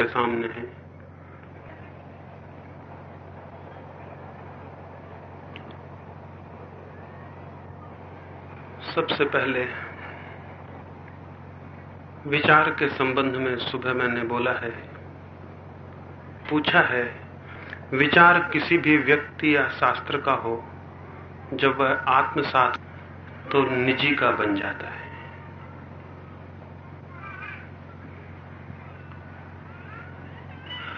के सामने है। सबसे पहले विचार के संबंध में सुबह मैंने बोला है, पूछा है, विचार किसी भी व्यक्ति या शास्त्र का हो, जब वह आत्मसात तो निजी का बन जाता है।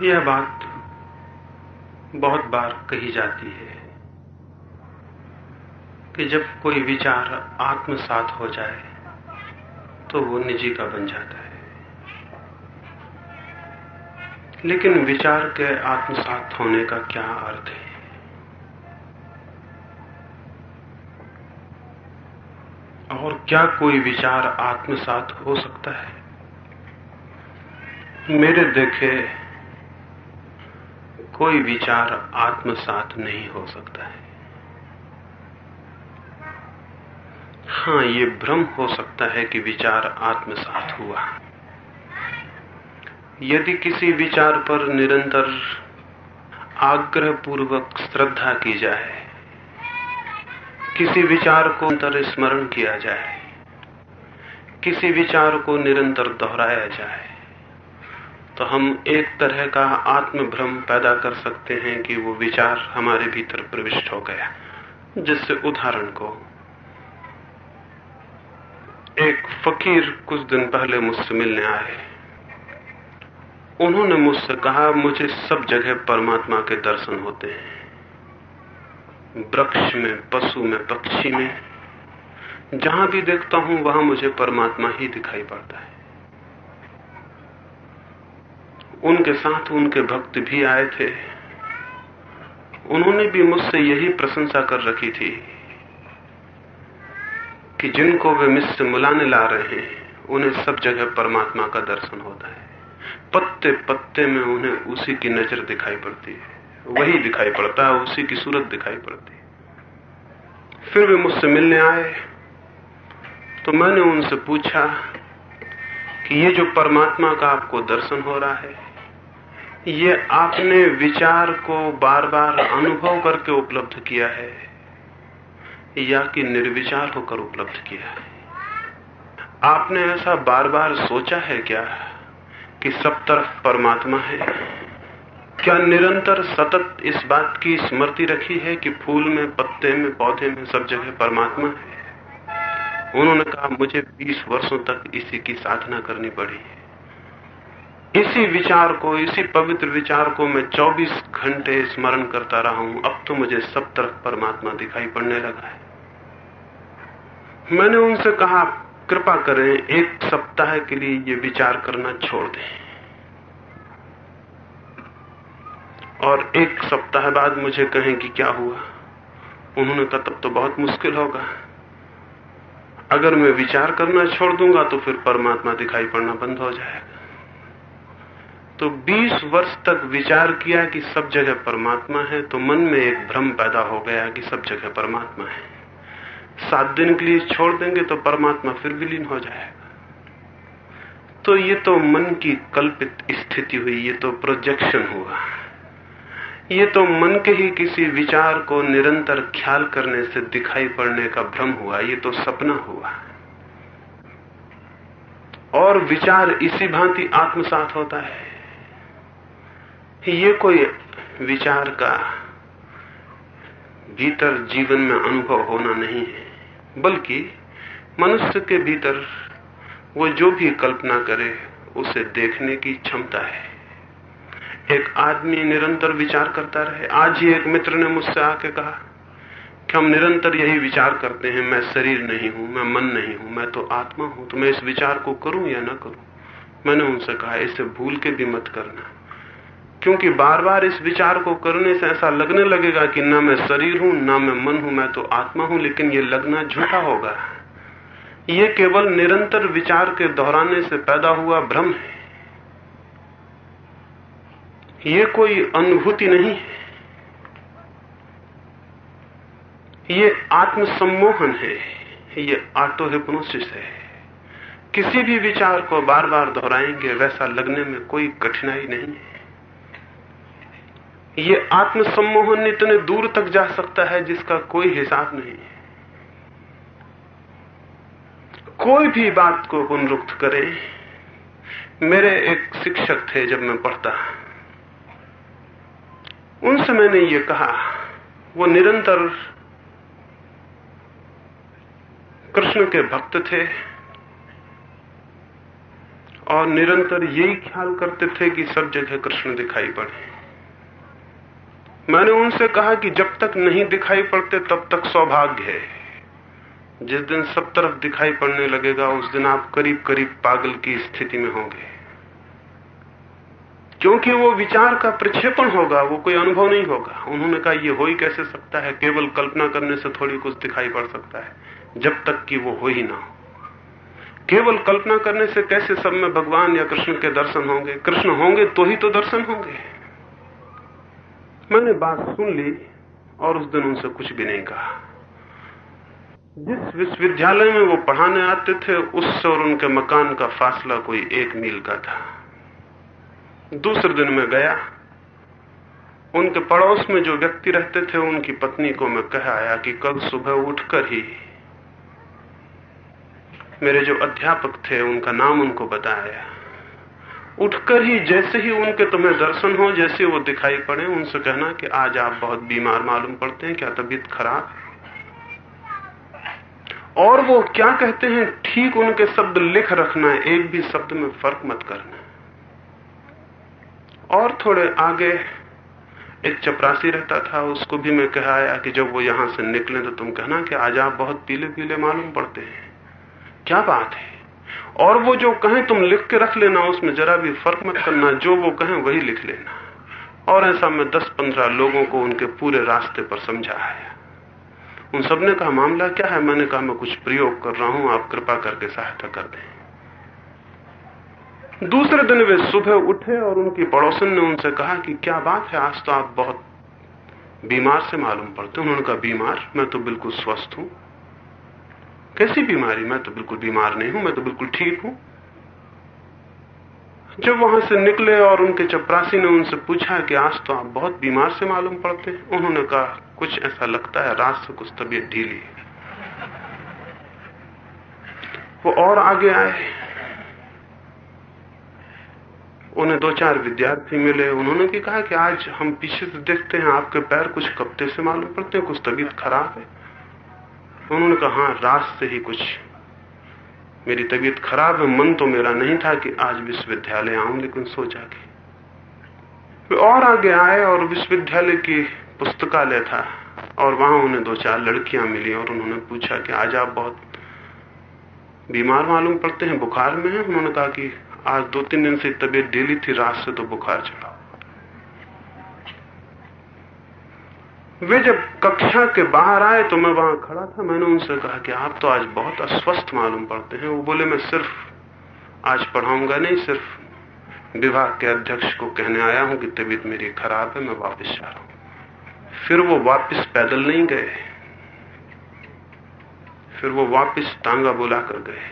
यह बात बहुत बार कही जाती है कि जब कोई विचार आत्मसात हो जाए तो वो निजी का बन जाता है। लेकिन विचार के आत्मसात होने का क्या अर्थ है? और क्या कोई विचार आत्मसात हो सकता है? मेरे देखे कोई विचार आत्मसात नहीं हो सकता है। हाँ, ये भ्रम हो सकता है कि विचार आत्मसात हुआ। यदि किसी विचार पर निरंतर आग्रह पूर्वक श्रद्धा की जाए, किसी विचार को निरंतर स्मरण किया जाए, किसी विचार को निरंतर दोहराया जाए तो हम एक तरह का आत्मभ्रम पैदा कर सकते हैं कि वो विचार हमारे भीतर प्रविष्ट हो गया, जिससे उदाहरण को। एक फकीर कुछ दिन पहले मुझसे मिलने आए। उन्होंने मुझसे कहा, मुझे सब जगह परमात्मा के दर्शन होते हैं। वृक्ष में, पशु में, पक्षी में। जहाँ भी देखता हूँ, वहाँ मुझे परमात्मा ही दिखाई पड़ता है। उनके साथ उनके भक्त भी आए थे। उन्होंने भी मुझसे यही प्रशंसा कर रखी थी कि जिनको वे मिस्र मुलाने ला रहे हैं, उन्हें सब जगह परमात्मा का दर्शन होता है। पत्ते पत्ते में उन्हें उसी की नज़र दिखाई पड़ती है। वही दिखाई पड़ता है, उसी की सूरत दिखाई पड़ती है। फिर वे मुझसे मिलने आए तो मैंने उनसे पूछा कि ये जो परमात्मा का आपको दर्शन हो रहा है ये आपने विचार को बार बार अनुभव करके उपलब्ध किया है, या कि निर्विचार होकर उपलब्ध किया है? आपने ऐसा बार बार सोचा है क्या कि सब तरफ़ परमात्मा है? क्या निरंतर सतत इस बात की स्मृति रखी है कि फूल में, पत्ते में, पौधे में सब जगह परमात्मा है? उन्होंने कहा, मुझे 20 वर्षों तक इसी की साधना करनी पड़ी इसी विचार को, इसी पवित्र विचार को मैं 24 घंटे स्मरण करता रहा हूँ। अब तो मुझे सब तरफ़ परमात्मा दिखाई पड़ने लगा है। मैंने उनसे कहा, कृपा करें, एक सप्ताह के लिए ये विचार करना छोड़ दें। और एक सप्ताह बाद मुझे कहें कि क्या हुआ? उन्होंने कहा, तब तो बहुत मुश्किल होगा। अगर मैं विचार करना छोड़ दूँगा तो फिर परमात्मा दिखाई पड़ना बंद हो जाएगा। तो 20 वर्ष तक विचार किया कि सब जगह परमात्मा है तो मन में एक भ्रम पैदा हो गया कि सब जगह परमात्मा है। सात दिन के लिए छोड़ देंगे तो परमात्मा फिर विलीन हो जाएगा। तो ये तो मन की कल्पित स्थिति हुई, ये तो प्रोजेक्शन हुआ। ये तो मन के ही किसी विचार को निरंतर ख्याल करने से दिखाई पड़ने का भ्रम हुआ, ये तो सपना हुआ। और विचार इसी भांति आत्मसात होता है। ये कोई विचार का भीतर जीवन में अनुभव होना नहीं है, बल्कि मनुष्य के भीतर वो जो भी कल्पना करे, उसे देखने की क्षमता है। एक आदमी निरंतर विचार करता रहे। आज ही एक मित्र ने मुझसे आके कहा, कि हम निरंतर यही विचार करते हैं, मैं शरीर नहीं हूँ, मैं मन नहीं हूँ, मैं तो आत्मा हूँ तो मैं इस विचार को करूँ या ना करूँ? मैंने उनसे कहा, इसे भूल के भी मत करना। क्योंकि बार बार इस विचार को करने से ऐसा लगने लगेगा कि ना मैं शरीर हूँ, ना मैं मन हूँ, मैं तो आत्मा हूँ, लेकिन ये लगना झूठा होगा। ये केवल निरंतर विचार के दोहराने से पैदा हुआ भ्रम है। ये कोई अनुभूति नहीं है। ये आत्मसम्मोहन है। ये ऑटो हिप्नोसिस है। किसी भी विचार को बार बार दोहराएँगे, वैसा लगने में कोई कठिनाई नहीं है। ये आत्मसम्मोहन इतने दूर तक जा सकता है जिसका कोई हिसाब नहीं है। कोई भी बात को पुनरुक्त करें। मेरे एक शिक्षक थे जब मैं पढ़ता। उनसे मैंने ये कहा, वो निरंतर कृष्ण के भक्त थे और निरंतर यही ख्याल करते थे कि सब जगह कृष्ण दिखाई पड़े। मैंने उनसे कहा कि जब तक नहीं दिखाई पड़ते तब तक सौभाग्य है। जिस दिन सब तरफ़ दिखाई पड़ने लगेगा, उस दिन आप करीब करीब पागल की स्थिति में होंगे। क्योंकि वो विचार का प्रक्षेपण होगा, वो कोई अनुभव नहीं होगा। उन्होंने कहा, ये हो ही कैसे सकता है? केवल कल्पना करने से थोड़ी कुछ दिखाई पड़ सकता है, जब तक कि वो हो ही ना हो। केवल कल्पना करने से कैसे सब में भगवान या कृष्ण के दर्शन होंगे? कृष्ण होंगे तो ही तो दर्शन होंगे। मैंने बात सुन ली और उस दिन उनसे कुछ भी नहीं कहा। जिस विश्वविद्यालय में वो पढ़ाने आते थे उससे और उनके मकान का फासला कोई एक मील का था। दूसरे दिन मैं गया। उनके पड़ोस में जो व्यक्ति रहते थे, उनकी पत्नी को मैं कह आया कि कल सुबह उठकर ही मेरे जो अध्यापक थे, उनका नाम उनको बताया। उठकर ही जैसे ही उनके तुम्हें दर्शन हो, जैसे वो दिखाई पड़े, उनसे कहना कि आज आप बहुत बीमार मालूम पड़ते हैं, क्या तबीयत खराब और वो क्या कहते हैं, ठीक उनके शब्द लिख रखना है, एक भी शब्द में फ़र्क मत करना और थोड़े आगे एक चपरासी रहता था, उसको भी मैं कहा आया कि जब वो यहाँ से निकले तो तुम कहना कि आज आप बहुत पीले पीले मालूम पड़ते हैं। क्या बात है? और वो जो कहें तुम लिख के रख लेना, उसमें जरा भी फ़र्क मत करना, जो वो कहें वही लिख लेना। और ऐसा मैं दस पंद्रह लोगों को उनके पूरे रास्ते पर समझाया उन सबने कहा, मामला क्या है? मैंने कहा, मैं कुछ प्रयोग कर रहा हूँ, आप कृपा करके सहायता कर दें। दूसरे दिन वे सुबह उठे और उनकी पड़ोसन ने उनसे कहा कि, क्या बात है, आज तो आप बहुत बीमार से मालूम पड़ते उन्होंने कहा, बीमार? मैं तो बिल्कुल स्वस्थ हूँ। कैसी बीमारी? मैं तो बिल्कुल बीमार नहीं हूँ, मैं तो बिल्कुल ठीक हूँ। जब वहाँ से निकले और उनके चपरासी ने उनसे पूछा कि आज तो आप बहुत बीमार से मालूम पड़ते हैं, उन्होंने कहा, कुछ ऐसा लगता है, रात से कुछ तबीयत ढीली है। वो और आगे आए। उन्हें दो चार विद्यार्थी मिले। उन्होंने भी कहा कि आज हम पीछे से देखते हैं, आपके पैर कुछ कपते से मालूम पड़ते हैं, कुछ तबीयत खराब है। उन्होंने कहा रात से ही कुछ। मेरी तबीयत खराब है, मन तो मेरा नहीं था कि आज विश्वविद्यालय आऊँ, लेकिन सोचा कि वे और आगे आए और विश्वविद्यालय की पुस्तकालय था, और वहाँ उन्हें दो चार लड़कियाँ मिली और उन्होंने पूछा कि, आज आप बहुत बीमार मालूम पड़ते हैं, बुखार में है? उन्होंने कहा कि, आज दो तीन दिन से तबीयत डेली थी, रात से तो बुखार चढ़ा वे जब कक्षा के बाहर आए तो मैं वहाँ खड़ा था। मैंने उनसे कहा कि आप तो आज बहुत अस्वस्थ मालूम पड़ते हैं। वो बोले, मैं सिर्फ़ आज पढ़ाऊँगा नहीं, सिर्फ़ विभाग के अध्यक्ष को कहने आया हूँ कि तबीयत मेरी खराब है, मैं वापस जा रहा हूँ। फिर वो वापस पैदल नहीं गए। फिर वो वापस टांगा बुलाकर गए।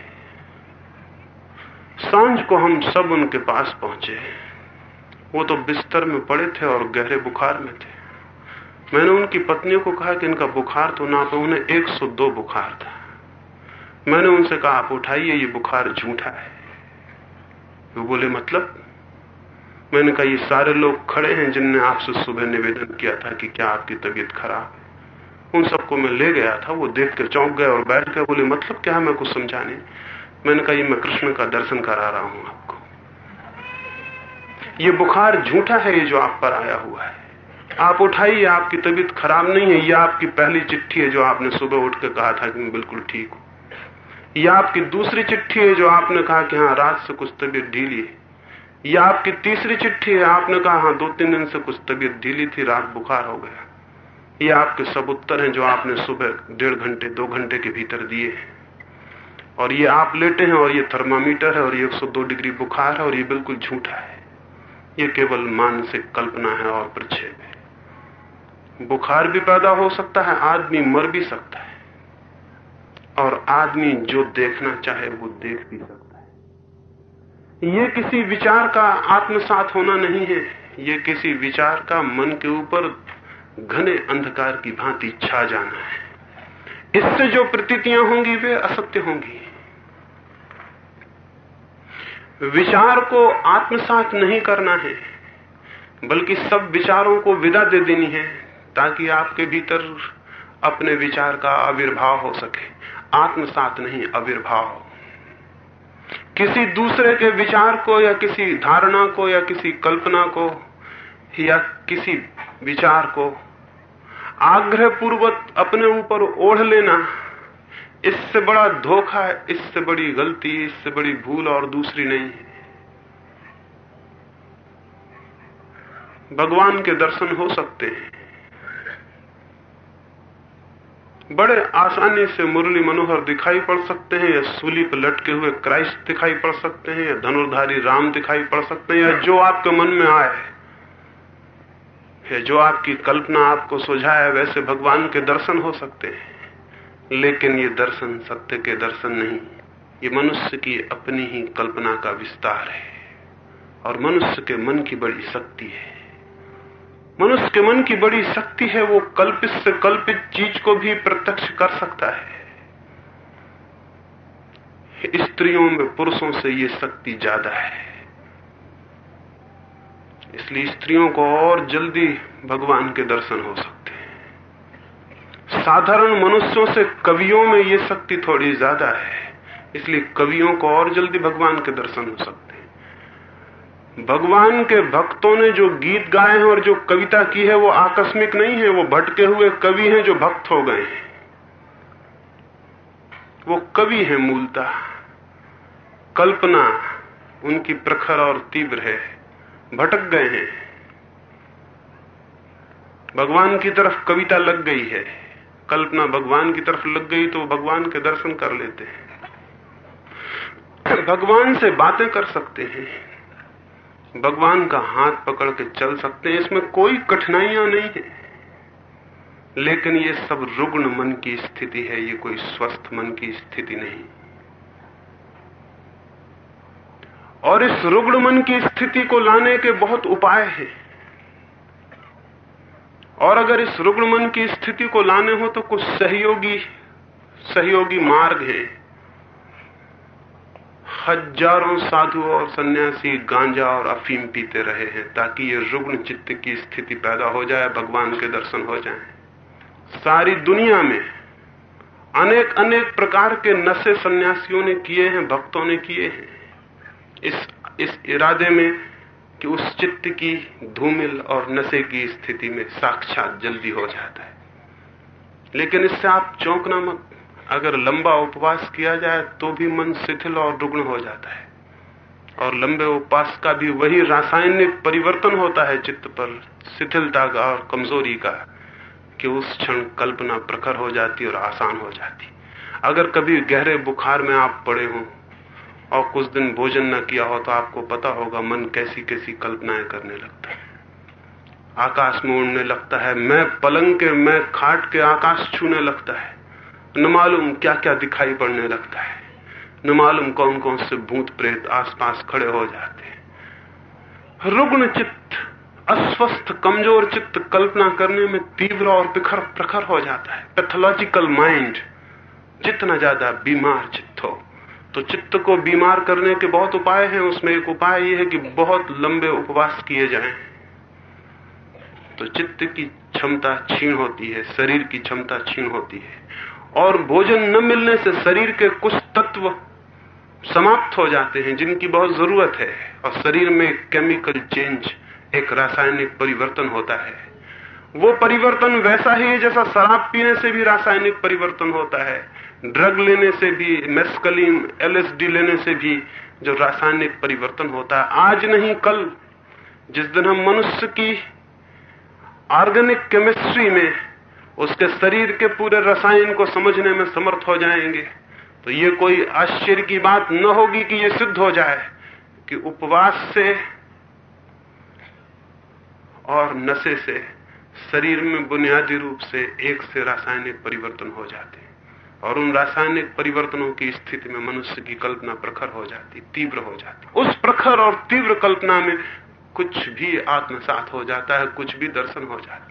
साँझ को हम सब उनके पास पहुँचे। वो तो बिस्तर में पड़े थे और गहरे बुखार में थे। मैंने उनकी पत्नियों को कहा कि इनका बुखार तो ना तो उन्हें 102 बुखार था। मैंने उनसे कहा, आप उठाइए, ये बुखार झूठा है। वो बोले मतलब? मैंने कहा, ये सारे लोग खड़े हैं जिनने आपसे सुबह निवेदन किया था कि क्या आपकी तबीयत खराब है। उन सबको मैं ले गया था, वो देख कर चौंक गए और बैठ गए। बोले मतलब क्या है मैं कुछ समझा नहीं मैंने कहा, ये मैं कृष्ण का दर्शन करा रहा हूँ आपको। ये बुखार झूठा है, ये जो आप पर आया हुआ है। आप उठाइए, आपकी तबीयत खराब नहीं है। यह आपकी पहली चिट्ठी है जो आपने सुबह उठ के कहा था कि मैं बिल्कुल ठीक हूँ। यह आपकी दूसरी चिट्ठी है जो आपने कहा कि हाँ रात से कुछ तबीयत ढीली है। यह आपकी तीसरी चिट्ठी है, आपने कहा हाँ दो तीन दिन से कुछ तबीयत ढीली थी, रात बुखार हो गया। ये आपके सब उत्तर हैं जो आपने सुबह डेढ़ घंटे, दो घंटे के भीतर दिए और ये आप लेटे हैं और ये थर्मामीटर है और ये 102 डिग्री बुखार है और ये बिल्कुल झूठा है। ये केवल मानसिक कल्पना है और प्रक्षेप है। बुखार भी पैदा हो सकता है, आदमी मर भी सकता है। और आदमी जो देखना चाहे, वो देख भी सकता है। ये किसी विचार का आत्मसात होना नहीं है। ये किसी विचार का मन के ऊपर घने अंधकार की भांति छा जाना है। इससे जो प्रतीतियाँ होंगी, वे असत्य होंगी। विचार को आत्मसात नहीं करना है, बल्कि सब विचारों को विदा दे देनी है। ताकि आपके भीतर अपने विचार का आविर्भाव हो सके। आत्मसात नहीं, आविर्भाव। हो किसी दूसरे के विचार को या किसी धारणा को या किसी कल्पना को या किसी विचार को आग्रह पूर्वक अपने ऊपर ओढ़ लेना, इससे बड़ा धोखा है, इससे बड़ी गलती, इससे बड़ी भूल और दूसरी नहीं। है भगवान के दर्शन हो सकते हैं। बड़े आसानी से मुरली मनोहर दिखाई पड़ सकते हैं, या सूली पर लटके हुए क्राइस्ट दिखाई पड़ सकते हैं, या धनुर्धारी राम दिखाई पड़ सकते हैं, या जो आपके मन में आए, या जो आपकी कल्पना आपको सुझाए, वैसे भगवान के दर्शन हो सकते हैं। लेकिन ये दर्शन सत्य के दर्शन नहीं, ये मनुष्य की अपनी ही कल्पना का विस्तार है, और मनुष्य के मन की बड़ी शक्ति है। मनुष्य के मन की बड़ी शक्ति है, वो कल्पित से कल्पित चीज़ को भी प्रत्यक्ष कर सकता है। स्त्रियों में पुरुषों से ये शक्ति ज़्यादा है। इसलिए स्त्रियों को और जल्दी भगवान के दर्शन हो सकते हैं। साधारण मनुष्यों से कवियों में ये शक्ति थोड़ी ज़्यादा है, इसलिए कवियों को और जल्दी भगवान के दर्शन हो सकते भगवान के भक्तों ने जो गीत गाए हैं और जो कविता की है, वो आकस्मिक नहीं है, वो भटके हुए कवि हैं जो भक्त हो गए हैं। वो कवि है मूलता। कल्पना उनकी प्रखर और तीव्र है। भटक गए हैं। भगवान की तरफ़ कविता लग गई है। कल्पना भगवान की तरफ़ लग गई तो भगवान के दर्शन कर लेते हैं। भगवान से बातें कर सकते हैं। भगवान का हाथ पकड़ के चल सकते हैं, इसमें कोई कठिनाइयाँ नहीं है। लेकिन ये सब रुग्ण मन की स्थिति है, ये कोई स्वस्थ मन की स्थिति नहीं। और इस रुग्ण मन की स्थिति को लाने के बहुत उपाय हैं। और अगर इस रुग्ण मन की स्थिति को लाने हो तो कुछ सहयोगी सहयोगी मार्ग हैं। हज़ारों साधु और सन्यासी गांजा और अफीम पीते रहे हैं ताकि ये रुग्ण चित्त की स्थिति पैदा हो जाए, भगवान के दर्शन हो जाए। सारी दुनिया में अनेक अनेक प्रकार के नशे सन्यासियों ने किए हैं, भक्तों ने किए हैं। इस इस इरादे में कि उस चित्त की धूमिल और नशे की स्थिति में साक्षात जल्दी हो जाता है। लेकिन इससे आप चौंकना मत। अगर लंबा उपवास किया जाए तो भी मन शिथिल और रुग्ण हो जाता है। और लंबे उपवास का भी वही रासायनिक परिवर्तन होता है चित्त पर, शिथिलता का और कमज़ोरी का, कि उस क्षण कल्पना प्रखर हो जाती और आसान हो जाती। अगर कभी गहरे बुखार में आप पड़े हो और कुछ दिन भोजन न किया हो तो आपको पता होगा मन कैसी कैसी कल्पनाएँ करने लगता है। आकाश में उड़ने लगता है, मैं पलंग के, मैं खाट के आकाश छूने लगता है। न मालूम क्या क्या दिखाई पड़ने लगता है। न मालूम कौन कौन से भूत प्रेत आसपास खड़े हो जाते हैं। रुग्ण चित्त, अस्वस्थ, कमज़ोर चित्त कल्पना करने में तीव्र और बिखर प्रखर हो जाता है। पैथोलॉजिकल माइंड जितना ज़्यादा बीमार चित्त हो। तो चित्त को बीमार करने के बहुत उपाय हैं। उसमें एक उपाय यह है कि बहुत लंबे उपवास किए जाएँ। तो चित्त की क्षमता छीण होती है, शरीर की क्षमता छीण होती है। और भोजन न मिलने से शरीर के कुछ तत्व समाप्त हो जाते हैं, जिनकी बहुत ज़रूरत है। और शरीर में केमिकल चेंज, एक रासायनिक परिवर्तन होता है। वो परिवर्तन वैसा ही है जैसा शराब पीने से भी रासायनिक परिवर्तन होता है। ड्रग लेने से भी मेस्कलीन एलएसडी लेने से भी जो रासायनिक परिवर्तन होता है। आज नहीं, कल। जिस दिन हम मनुष्य की ऑर्गेनिक केमिस्ट्री में उसके शरीर के पूरे रसायन को समझने में समर्थ हो जाएँगे। तो ये कोई आश्चर्य की बात न होगी कि ये सिद्ध हो जाए कि उपवास से और नशे से शरीर में बुनियादी रूप से एक से रासायनिक परिवर्तन हो जाते हैं और उन रासायनिक परिवर्तनों की स्थिति में मनुष्य की कल्पना प्रखर हो जाती, तीव्र हो जाती। उस प्रखर और तीव्र कल्पना में कुछ भी आत्मसात हो जाता है, कुछ भी दर्शन हो जाते हैं।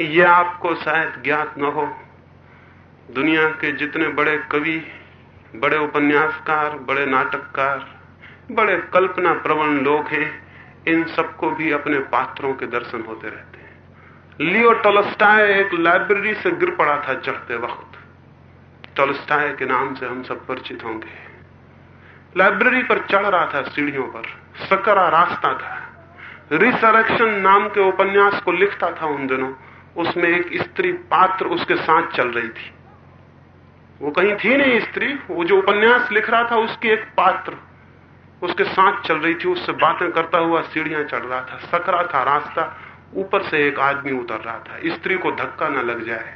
ये आपको शायद ज्ञात न हो। दुनिया के जितने बड़े कवि, बड़े उपन्यासकार, बड़े नाटककार, बड़े कल्पना प्रवण लोग हैं, इन सबको भी अपने पात्रों के दर्शन होते रहते हैं। लियो टोलस्टाय एक लाइब्रेरी से गिर पड़ा था चढ़ते वक्त। टोलस्टाय के नाम से हम सब परिचित होंगे। लाइब्रेरी पर चढ़ रहा था सीढ़ियों पर। सकरा रास्ता था। रिसरेक्शन नाम के उपन्यास को लिखता था उन दिनों। उसमें एक स्त्री पात्र उसके साथ चल रही थी। वो कहीं थी नहीं स्त्री, वो जो उपन्यास लिख रहा था उसकी एक पात्र उसके साथ चल रही थी, उससे बातें करता हुआ सीढ़ियाँ चढ़ रहा था, सकरा था रास्ता, ऊपर से एक आदमी उतर रहा था। स्त्री को धक्का न लग जाए।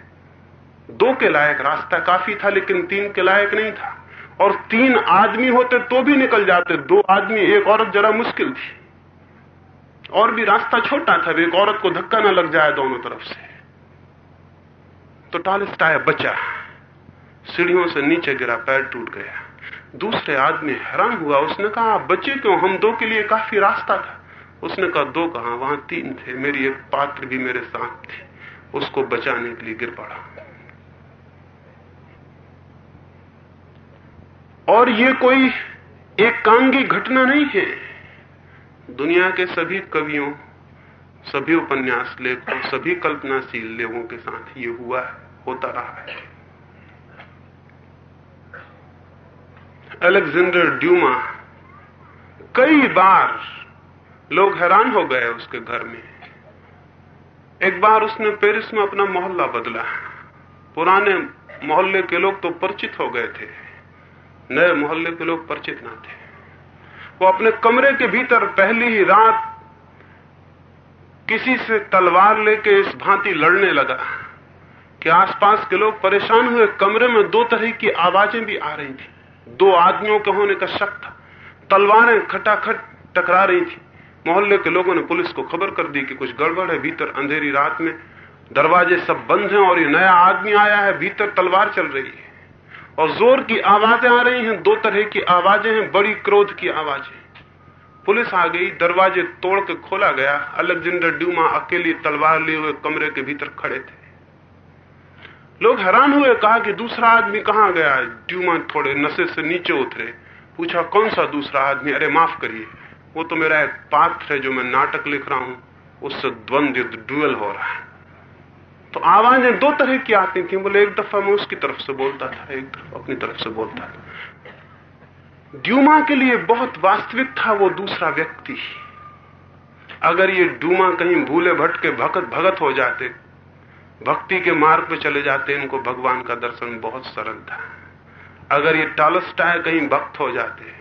दो के लायक रास्ता काफ़ी था, लेकिन तीन के लायक नहीं था। और तीन आदमी होते तो भी निकल जाते, दो आदमी, एक औरत जरा मुश्किल थी। और भी रास्ता छोटा था, एक औरत को धक्का न लग जाए दोनों तरफ़ से। तो टालिस्टाया बचा। सीढ़ियों से नीचे गिरा, पैर टूट गया। दूसरे आदमी हैरान हुआ, उसने कहा, आप बचे क्यों? हम दो के लिए काफ़ी रास्ता था। उसने कहा, दो कहा? वहाँ तीन थे। मेरी एक पात्र भी मेरे साथ थी। उसको बचाने के लिए गिर पड़ा। और ये कोई एकांगी घटना नहीं है। दुनिया के सभी कवियों, सभी उपन्यास लेखकों, सभी कल्पनाशील लोगों के साथ ये हुआ है होता रहा है। अलेक्जेंडर ड्यूमा कई बार लोग हैरान हो गए उसके घर में। एक बार उसने पेरिस में अपना मोहल्ला बदला। पुराने मोहल्ले के लोग तो परिचित हो गए थे। नए मोहल्ले के लोग परिचित ना थे। वो अपने कमरे के भीतर पहली ही रात किसी से तलवार लेके इस भांति लड़ने लगा कि आसपास के लोग परेशान हुए। कमरे में दो तरह की आवाज़ें भी आ रही थी। दो आदमियों के होने का शक था। तलवारें खटाखट टकरा रही थी। मोहल्ले के लोगों ने पुलिस को खबर कर दी कि कुछ गड़बड़ है। भीतर अंधेरी रात में दरवाजे सब बंद हैं और ये नया आदमी आया है। भीतर तलवार चल रही है। और ज़ोर की आवाज़ें आ रही हैं, दो तरह की आवाज़ें हैं, बड़ी क्रोध की आवाज़ें। पुलिस आ गई, दरवाजे तोड़ के खोला गया। अलेक्जेंडर ड्यूमा अकेली तलवार लिए हुए कमरे के भीतर खड़े थे। लोग हैरान हुए, कहा कि दूसरा आदमी कहाँ गया? ड्यूमा थोड़े नशे से नीचे उतरे। पूछा, कौन सा दूसरा आदमी? अरे, माफ़ करिए, वो तो मेरा एक पात्र है जो मैं नाटक लिख रहा हूँ। उससे द्वंद युद्ध ड्यूअल हो रहा है। तो आवाज़ें दो तरह की आती थी। बोले, एक दफ़ा मैं उसकी तरफ़ से बोलता था, एक दफ़ा अपनी तरफ़ से बोलता था। ड्यूमा के लिए बहुत वास्तविक था वो दूसरा व्यक्ति। अगर ये डूमा कहीं भूले भटके भगत भगत हो जाते, भक्ति के मार्ग पे चले जाते, इनको भगवान का दर्शन बहुत सरल था। अगर ये टालस्टाय कहीं भक्त हो जाते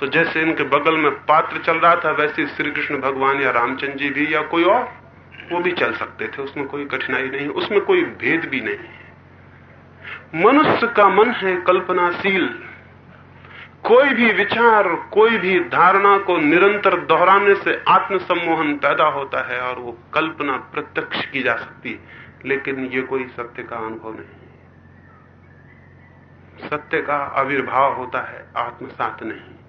तो जैसे इनके बगल में पात्र चल रहा था, वैसे श्री कृष्ण भगवान या रामचंद्र जी भी या कोई और वो भी चल सकते थे, उसमें कोई कठिनाई नहीं, उसमें कोई भेद भी नहीं मनुष्य का मन है कल्पनाशील। कोई भी विचार, कोई भी धारणा को निरंतर दोहराने से आत्मसम्मोहन पैदा होता है और वो कल्पना प्रत्यक्ष की जा सकती है, लेकिन ये कोई सत्य का अनुभव नहीं सत्य का आविर्भाव होता है, आत्मसात नहीं।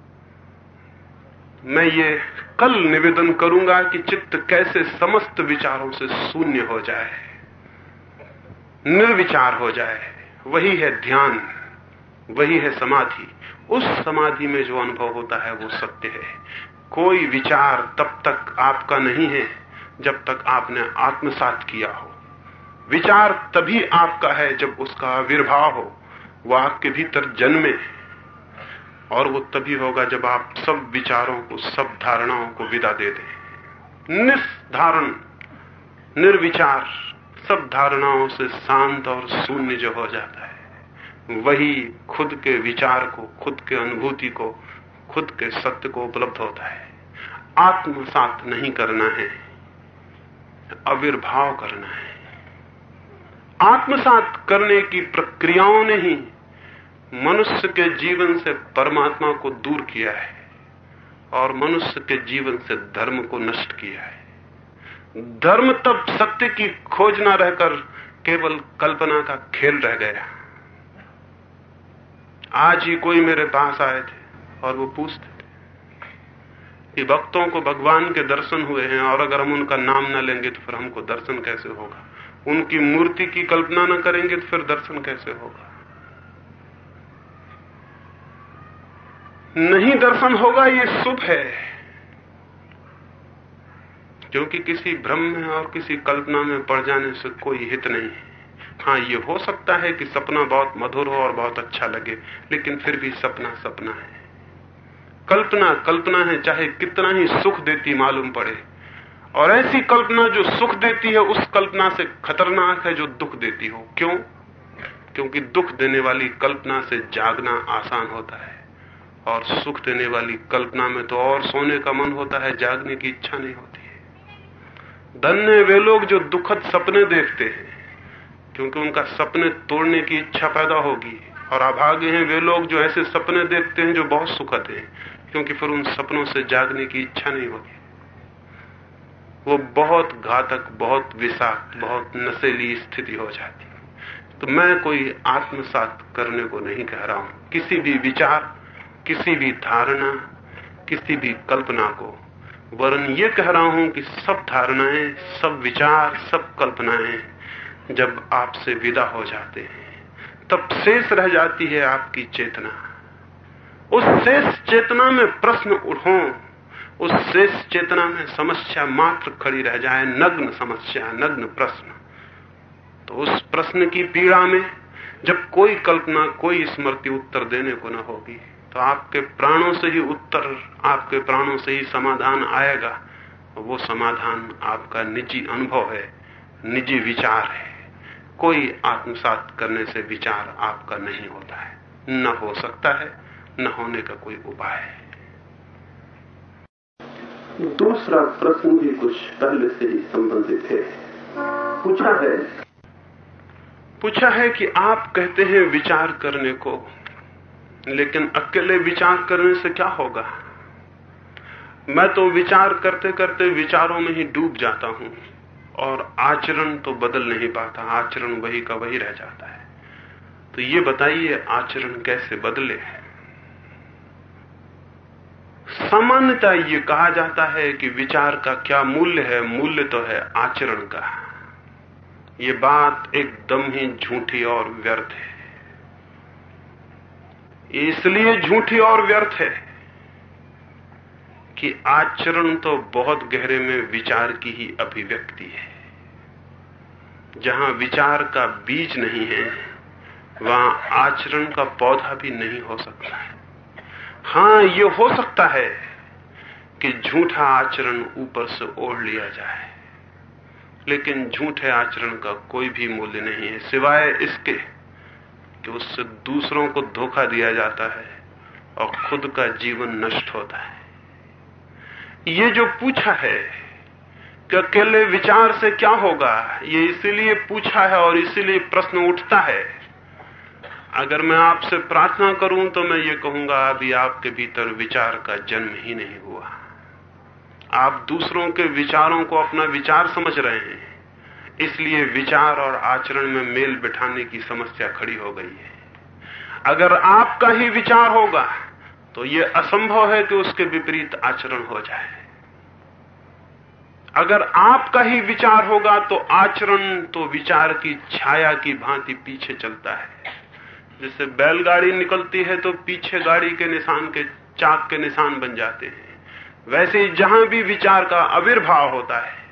मैं ये कल निवेदन करूँगा कि चित्त कैसे समस्त विचारों से शून्य हो जाए, निर्विचार हो जाए। वही है ध्यान, वही है समाधि। उस समाधि में जो अनुभव होता है वो सत्य है। कोई विचार तब तक आपका नहीं है जब तक आपने आत्मसात किया हो। विचार तभी आपका है जब उसका आविर्भाव हो वह आपके भीतर जन्मे। और वो तभी होगा जब आप सब विचारों को, सब धारणाओं को विदा दे दें। निस्धारण, निर्विचार, सब धारणाओं से शांत और शून्य जो हो जाता है, वही खुद के विचार को, खुद के अनुभूति को, खुद के सत्य को उपलब्ध होता है। आत्मसात नहीं करना है आविर्भाव करना है। आत्मसात करने की प्रक्रियाओं ने ही मनुष्य के जीवन से परमात्मा को दूर किया है और मनुष्य के जीवन से धर्म को नष्ट किया है। धर्म तब सत्य की खोज न रहकर केवल कल्पना का खेल रह गया। आज ही कोई मेरे पास आए थे और वो पूछते थे कि भक्तों को भगवान के दर्शन हुए हैं और अगर हम उनका नाम न लेंगे तो फिर हमको दर्शन कैसे होगा? उनकी मूर्ति की कल्पना न करेंगे तो फिर दर्शन कैसे होगा? नहीं दर्शन होगा, ये शुभ है। क्योंकि किसी भ्रम में और किसी कल्पना में पड़ जाने से कोई हित नहीं है। हाँ ये हो सकता है कि सपना बहुत मधुर हो और बहुत अच्छा लगे, लेकिन फिर भी सपना सपना है। कल्पना कल्पना है, चाहे कितना ही सुख देती मालूम पड़े। और ऐसी कल्पना जो सुख देती है, उस कल्पना से खतरनाक है जो दुख देती हो। क्यों? क्योंकि दुख देने वाली कल्पना से जागना आसान होता है। और सुख देने वाली कल्पना में तो और सोने का मन होता है, जागने की इच्छा नहीं होती है। धन्य वे लोग जो दुखद सपने देखते हैं, क्योंकि उनका सपने तोड़ने की इच्छा पैदा होगी। और अभागे हैं वे लोग जो ऐसे सपने देखते हैं जो बहुत सुखद हैं, क्योंकि फिर उन सपनों से जागने की इच्छा नहीं होगी। वो बहुत घातक, बहुत विषाक्त, बहुत नशेली स्थिति हो जाती है। तो मैं कोई आत्मसात करने को नहीं कह रहा हूँ। किसी भी विचार किसी भी धारणा, किसी भी कल्पना को। वरन ये कह रहा हूँ कि सब धारणाएँ, सब विचार, सब कल्पनाएँ जब आपसे विदा हो जाते हैं, तब शेष रह जाती है आपकी चेतना। उस शेष चेतना में प्रश्न उठो, उस शेष चेतना में समस्या मात्र खड़ी रह जाए, नग्न समस्या, नग्न प्रश्न। तो उस प्रश्न की पीड़ा में जब कोई कल्पना, कोई स्मृति उत्तर देने को न होगी तो आपके प्राणों से ही उत्तर आपके प्राणों से ही समाधान आएगा। वो समाधान आपका निजी अनुभव है निजी विचार है। कोई आत्मसात करने से विचार आपका नहीं होता है। न हो सकता है न होने का कोई उपाय है। दूसरा प्रश्न भी कुछ पहले से ही संबंधित है। पूछा है पूछा है कि आप कहते हैं विचार करने को लेकिन अकेले विचार करने से क्या होगा? मैं तो विचार करते करते विचारों में ही डूब जाता हूँ और आचरण तो बदल नहीं पाता, आचरण वही का वही रह जाता है। तो ये बताइए, आचरण कैसे बदले सामान्यता ये कहा जाता है कि विचार का क्या मूल्य है? मूल्य तो है आचरण का। ये बात एकदम ही झूठी और व्यर्थ है। इसलिए झूठी और व्यर्थ है कि आचरण तो बहुत गहरे में विचार की ही अभिव्यक्ति है। जहाँ विचार का बीज नहीं है, वहाँ आचरण का पौधा भी नहीं हो सकता है। हाँ यह हो सकता है कि झूठा आचरण ऊपर से ओढ़ लिया जाए, लेकिन झूठे आचरण का कोई भी मूल्य नहीं है, सिवाय इसके कि उससे दूसरों को धोखा दिया जाता है और खुद का जीवन नष्ट होता है। ये जो पूछा है कि अकेले विचार से क्या होगा, ये इसीलिए पूछा है और इसीलिए प्रश्न उठता है। अगर मैं आपसे प्रार्थना करूँ तो मैं ये कहूँगा, अभी आपके भीतर विचार का जन्म ही नहीं हुआ। आप दूसरों के विचारों को अपना विचार समझ रहे हैं। इसलिए विचार और आचरण में मेल बिठाने की समस्या खड़ी हो गई है। अगर आपका ही विचार होगा तो यह असंभव है कि उसके विपरीत आचरण हो जाए। अगर आपका ही विचार होगा तो आचरण तो विचार की छाया की भांति पीछे चलता है। जैसे बैलगाड़ी निकलती है तो पीछे गाड़ी के निशान के चाक के निशान बन जाते हैं। वैसे ही जहाँ भी विचार का आविर्भाव होता है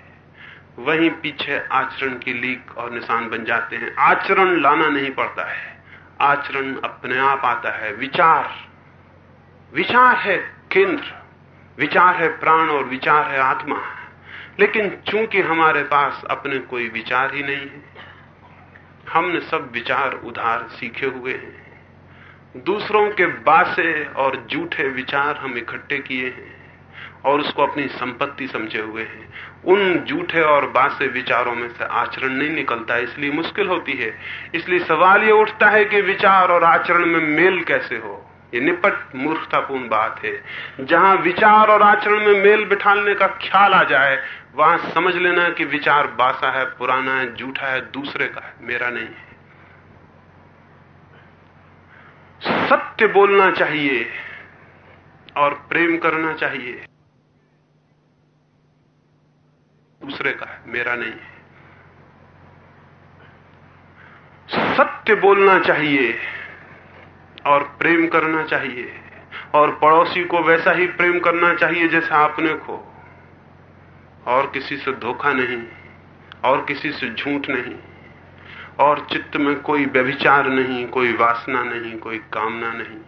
वहीं पीछे आचरण की लीक और निशान बन जाते हैं। आचरण लाना नहीं पड़ता है। आचरण अपने आप आता है। विचार। विचार है केंद्र। विचार है प्राण और विचार है आत्मा। लेकिन चूँकि हमारे पास अपने कोई विचार ही नहीं है, हमने सब विचार उधार सीखे हुए हैं। दूसरों के बासे और झूठे विचार हम इकट्ठे किए हैं और उसको अपनी संपत्ति समझे हुए हैं। उन झूठे और बासे विचारों में से आचरण नहीं निकलता, इसलिए मुश्किल होती है। इसलिए सवाल ये उठता है कि विचार और आचरण में मेल कैसे हो? ये निपट मूर्खतापूर्ण बात है। जहाँ विचार और आचरण में मेल बिठाने का ख्याल आ जाए, वहाँ समझ लेना कि विचार बासा है, पुराना है झूठा है, दूसरे का है, मेरा नहीं है। सत्य बोलना चाहिए और प्रेम करना चाहिए। दूसरे का है, मेरा नहीं है। सत्य बोलना चाहिए और प्रेम करना चाहिए और पड़ोसी को वैसा ही प्रेम करना चाहिए जैसा आपने को। और किसी से धोखा नहीं, और किसी से झूठ नहीं, और चित्त में कोई व्यभिचार नहीं, कोई वासना नहीं, कोई कामना नहीं।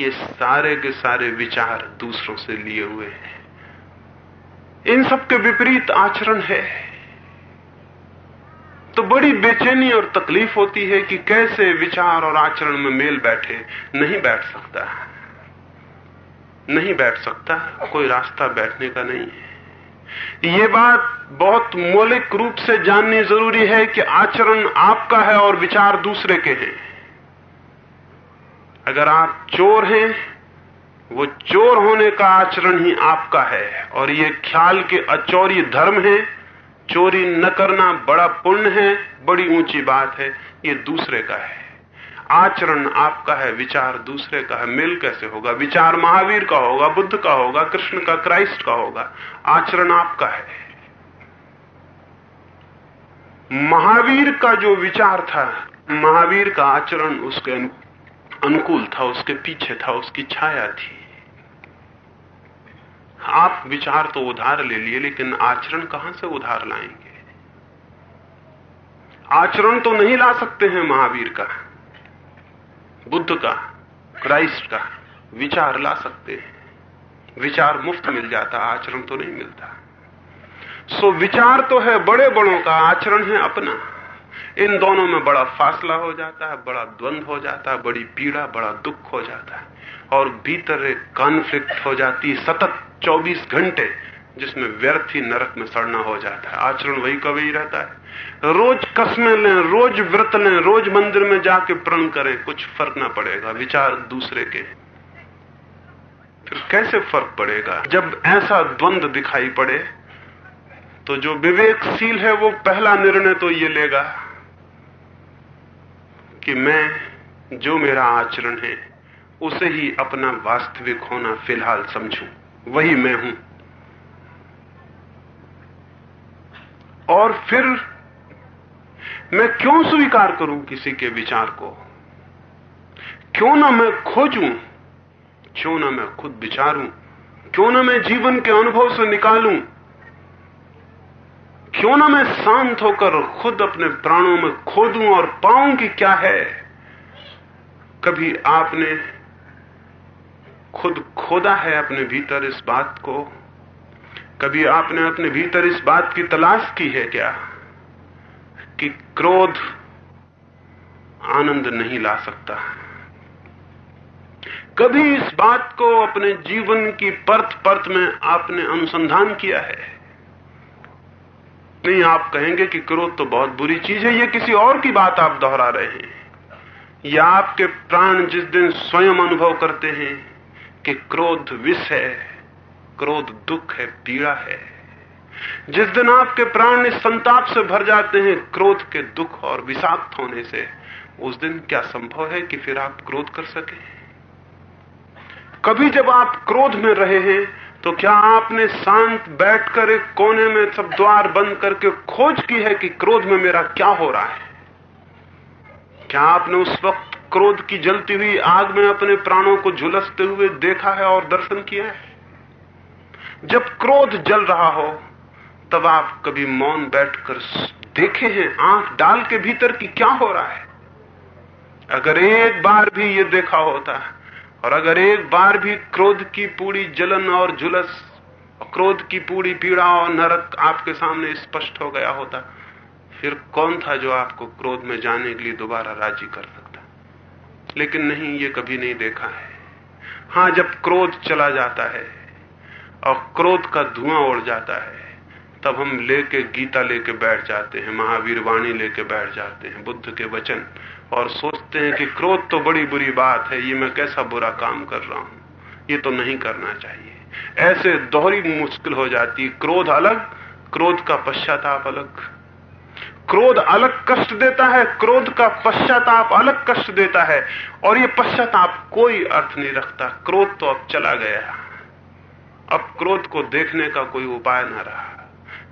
ये सारे के सारे विचार दूसरों से लिए हुए हैं। इन सब के विपरीत आचरण है। तो बड़ी बेचैनी और तकलीफ़ होती है कि कैसे विचार और आचरण में मेल बैठे। नहीं बैठ सकता। नहीं बैठ सकता। कोई रास्ता बैठने का नहीं है। ये बात बहुत मौलिक रूप से जाननी ज़रूरी है कि आचरण आपका है और विचार दूसरे के हैं। अगर आप चोर हैं वो चोर होने का आचरण ही आपका है, और ये ख्याल के अचौरी धर्म है। चोरी न करना बड़ा पुण्य है, बड़ी ऊँची बात है, ये दूसरे का है। आचरण आपका है, विचार दूसरे का है। मिल कैसे होगा? विचार महावीर का होगा, बुद्ध का होगा, कृष्ण का, क्राइस्ट का होगा। आचरण आपका है। महावीर का जो विचार था, महावीर का आचरण उसके अनुकूल था, उसके पीछे था, उसकी छाया थी। आप विचार तो उधार ले लिए, लेकिन आचरण कहाँ से उधार लाएँगे? आचरण तो नहीं ला सकते हैं महावीर का, बुद्ध का, क्राइस्ट का, विचार ला सकते हैं। विचार मुफ़्त मिल जाता, आचरण तो नहीं मिलता। सो विचार तो है बड़े बड़ों का, आचरण है अपना। इन दोनों में बड़ा फासला हो जाता है, बड़ा द्वंद हो जाता है, बड़ी पीड़ा, बड़ा दुख हो जाता है। और भीतर एक कॉन्फ्लिक्ट हो जाती है सतत 24 घंटे, जिसमें व्यर्थ ही नरक में सड़ना हो जाता है। आचरण वही का वही रहता है। रोज कस्में लें, रोज व्रत लें, रोज मंदिर में जाके प्रण करें, कुछ फ़र्क ना पड़ेगा, विचार दूसरे के। फिर कैसे फ़र्क पड़ेगा? जब ऐसा द्वंद दिखाई पड़े तो जो विवेकशील है वो पहला निर्णय तो ये लेगा। कि मैं, जो मेरा आचरण है, उसे ही अपना वास्तविक होना फ़िलहाल समझूं। वही मैं हूँ। और फिर मैं क्यों स्वीकार करूँ किसी के विचार को? क्यों ना मैं खोजूं? क्यों ना मैं खुद विचारूं? क्यों ना मैं जीवन के अनुभव से निकालूं? क्यों ना मैं शांत होकर खुद अपने प्राणों में खोदूं और पाऊँ कि क्या है? कभी आपने खुद खोदा है अपने भीतर इस बात को? कभी आपने अपने भीतर इस बात की तलाश की है क्या कि क्रोध आनंद नहीं ला सकता? कभी इस बात को अपने जीवन की परत परत में आपने अनुसंधान किया है? नहीं आप कहेंगे कि क्रोध तो बहुत बुरी चीज़ है, ये किसी और की बात आप दोहरा रहे हैं। या आपके प्राण जिस दिन स्वयं अनुभव करते हैं कि क्रोध विष है, क्रोध दुख है, पीड़ा है। जिस दिन आपके प्राण संताप से भर जाते हैं, क्रोध के दुख और विषाक्त होने से, उस दिन क्या संभव है कि फिर आप क्रोध कर सके? कभी जब आप क्रोध में रहे हैं तो क्या आपने शांत बैठकर एक कोने में सब द्वार बंद करके खोज की है कि क्रोध में मेरा क्या हो रहा है? क्या आपने उस वक्त क्रोध की जलती हुई आग में अपने प्राणों को झुलसते हुए देखा है और दर्शन किया है? जब क्रोध जल रहा हो, तब आप कभी मौन बैठकर देखे हैं आँख डाल के भीतर की क्या हो रहा है? अगर एक बार भी ये देखा होता और अगर एक बार भी क्रोध की पूरी जलन और झुलस, क्रोध की पूरी पीड़ा और नरक आपके सामने स्पष्ट हो गया होता, फिर कौन था जो आपको क्रोध में जाने के लिए दोबारा राज़ी कर सकता? लेकिन नहीं, ये कभी नहीं देखा है। हाँ, जब क्रोध चला जाता है और क्रोध का धुआँ उड़ जाता है, तब हम लेके गीता लेके बैठ जाते हैं, महावीर वाणी लेके बैठ जाते हैं, बुद्ध के वचन और सोचते हैं कि क्रोध तो बड़ी बुरी बात है, ये मैं कैसा बुरा काम कर रहा हूँ? ये तो नहीं करना चाहिए। ऐसे दोहरी मुश्किल हो जाती, क्रोध अलग, क्रोध का पश्चाताप अलग। क्रोध अलग कष्ट देता है, क्रोध का पश्चाताप अलग कष्ट देता है, और ये पश्चाताप कोई अर्थ नहीं रखता। क्रोध तो अब चला गया। अब क्रोध को देखने का कोई उपाय न रहा।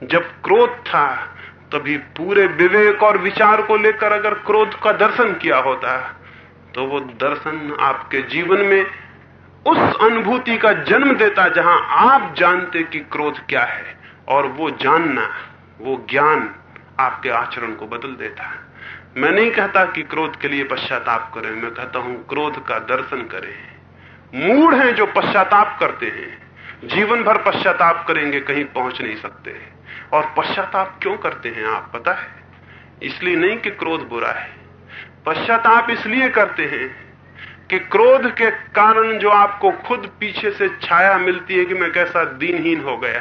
जब क्रोध था तभी पूरे विवेक और विचार को लेकर अगर क्रोध का दर्शन किया होता तो वो दर्शन आपके जीवन में उस अनुभूति का जन्म देता जहाँ आप जानते कि क्रोध क्या है, और वो जानना, वो ज्ञान आपके आचरण को बदल देता। है मैं नहीं कहता कि क्रोध के लिए पश्चाताप करें, मैं कहता हूँ क्रोध का दर्शन करें। मूड हैं जो पश्चाताप करते हैं, जीवन भर पश्चाताप करेंगे, कहीं पहुँच नहीं सकते। और पश्चाताप क्यों करते हैं आप, पता है? इसलिए नहीं कि क्रोध बुरा है। पश्चाताप इसलिए करते हैं कि क्रोध के कारण जो आपको खुद पीछे से छाया मिलती है कि मैं कैसा दीनहीन हो गया।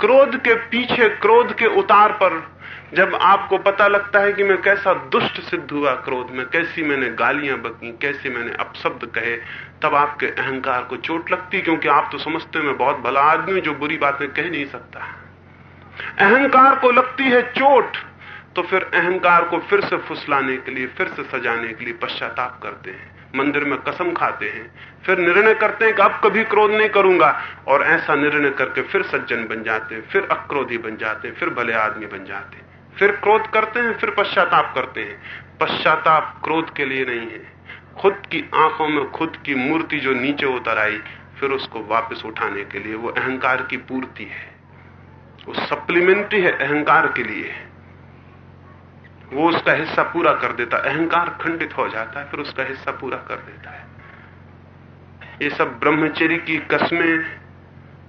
क्रोध के पीछे, क्रोध के उतार पर जब आपको पता लगता है कि मैं कैसा दुष्ट सिद्ध हुआ क्रोध में, कैसी मैंने गालियाँ बकी, कैसे मैंने अपशब्द कहे, तब आपके अहंकार को चोट लगती क्योंकि आप तो समझते मैं बहुत भला आदमी जो बुरी बातें कह नहीं सकता। अहंकार को लगती है चोट तो फिर अहंकार को फिर से फुसलाने के लिए, फिर से सजाने के लिए पश्चाताप करते हैं। मंदिर में कसम खाते हैं। फिर निर्णय करते हैं कि अब कभी क्रोध नहीं करूँगा, और ऐसा निर्णय करके फिर सज्जन बन जाते हैं, फिर अक्रोधी बन जाते हैं, फिर भले आदमी बन जाते हैं। फिर क्रोध करते हैं, फिर पश्चाताप करते हैं। पश्चाताप क्रोध के लिए नहीं है। खुद की आँखों में खुद की मूर्ति जो नीचे उतर आई, फिर उसको वापस उठाने के लिए वो अहंकार की पूर्ति है। वो सप्लीमेंट्री है अहंकार के लिए। वो उसका हिस्सा पूरा कर देता है। अहंकार खंडित हो जाता है, फिर उसका हिस्सा पूरा कर देता है। ये सब ब्रह्मचर्य की कस्में,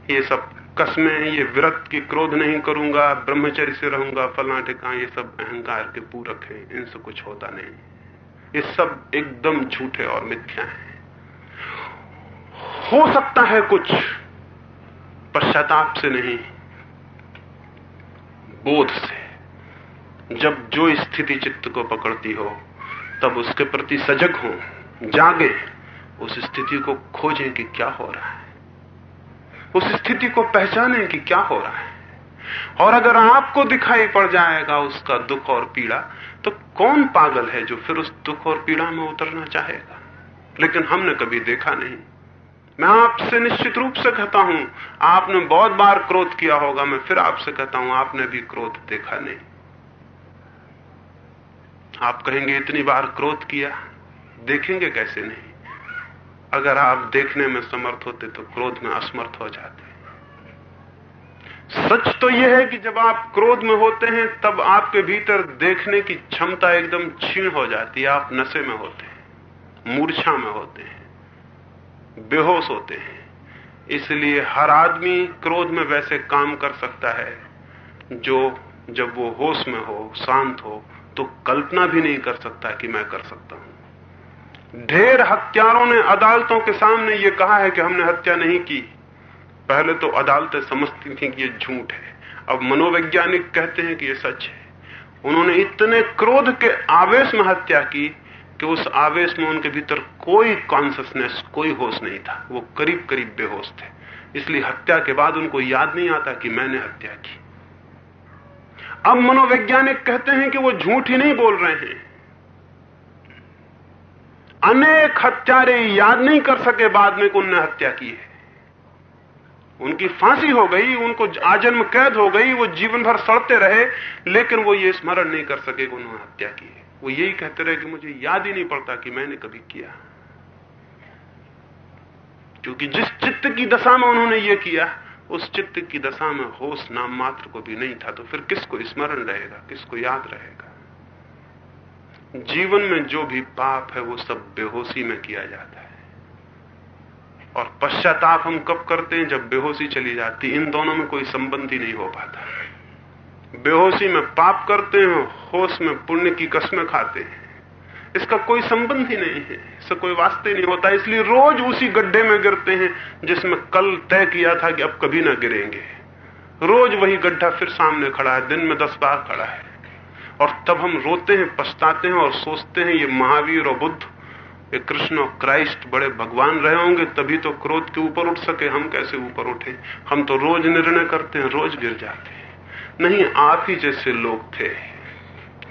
ये सब कस्में, ये विरक्त की क्रोध नहीं करूँगा, ब्रह्मचर्य से रहूँगा फला ठिका ये सब अहंकार के पूरक हैं, इनसे कुछ होता नहीं। ये सब एकदम झूठे और मिथ्या हैं। हो सकता है कुछ, पश्चाताप से नहीं बोध से। जब जो स्थिति चित्त को पकड़ती हो, तब उसके प्रति सजग हो, जागे, उस स्थिति को खोजें कि क्या हो रहा है। उस स्थिति को पहचानें कि क्या हो रहा है। और अगर आपको दिखाई पड़ जाएगा उसका दुख और पीड़ा तो कौन पागल है जो फिर उस दुख और पीड़ा में उतरना चाहेगा? लेकिन हमने कभी देखा नहीं। मैं आपसे निश्चित रूप से कहता हूँ, आपने बहुत बार क्रोध किया होगा, मैं फिर आपसे कहता हूँ, आपने भी क्रोध देखा नहीं। आप कहेंगे, इतनी बार क्रोध किया, देखेंगे कैसे नहीं? अगर आप देखने में समर्थ होते तो क्रोध में असमर्थ हो जाते। सच तो यह है कि जब आप क्रोध में होते हैं, तब आपके भीतर देखने की क्षमता एकदम क्षीण हो जाती है, आप नशे में होते हैं, मूर्छा में होते हैं। बेहोश होते हैं। इसलिए हर आदमी क्रोध में वैसे काम कर सकता है। जो, जब वो होश में हो, शांत हो तो कल्पना भी नहीं कर सकता कि मैं कर सकता हूँ। ढेर हत्यारों ने अदालतों के सामने ये कहा है कि हमने हत्या नहीं की। पहले तो अदालतें समझती थी कि ये झूठ है। अब मनोवैज्ञानिक कहते हैं कि ये सच है। उन्होंने इतने क्रोध के आवेश में हत्या की कि उस आवेश में उनके भीतर कोई कॉन्सियसनेस कोई होश नहीं था। वो करीब करीब बेहोश थे। इसलिए हत्या के बाद उनको याद नहीं आता कि मैंने हत्या की। अब मनोवैज्ञानिक कहते हैं कि वो झूठ ही नहीं बोल रहे हैं। अनेक हत्यारे याद नहीं कर सके बाद में कि उनने हत्या की है। उनकी फांसी हो गई, उनको आजन्म कैद हो गई, वो जीवन भर सड़ते रहे, लेकिन वो ये स्मरण नहीं कर सके कि उन्होंने हत्या की है। वो यही कहते रहे कि मुझे याद ही नहीं पड़ता कि मैंने कभी किया। क्योंकि जिस चित्त की दशा में उन्होंने ये किया, उस चित्त की दशा में होश नाम मात्र को भी नहीं था तो फिर किसको स्मरण रहेगा, किसको याद रहेगा? जीवन में जो भी पाप है, वो सब बेहोशी में किया जाता है। और पश्चाताप हम कब करते हैं, जब बेहोशी चली जाती इन दोनों में कोई संबंध ही नहीं हो पाता। बेहोशी में पाप करते हैं, होश में पुण्य की कस्में खाते हैं। इसका कोई संबंध ही नहीं है इससे कोई वास्ते नहीं होता। इसलिए रोज उसी गड्ढे में गिरते हैं, जिसमें कल तय किया था कि अब कभी ना गिरेंगे। रोज वही गड्ढा फिर सामने खड़ा है, दिन में दस बार खड़ा है। और तब हम रोते हैं, पछताते हैं और सोचते हैं, ये महावीर और बुद्ध, ये कृष्ण और क्राइस्ट बड़े भगवान रहे होंगे, तभी तो क्रोध के ऊपर उठ सके, हम कैसे ऊपर उठे? हम तो रोज निर्णय करते हैं, रोज गिर जाते हैं। नहीं, आप ही जैसे लोग थे।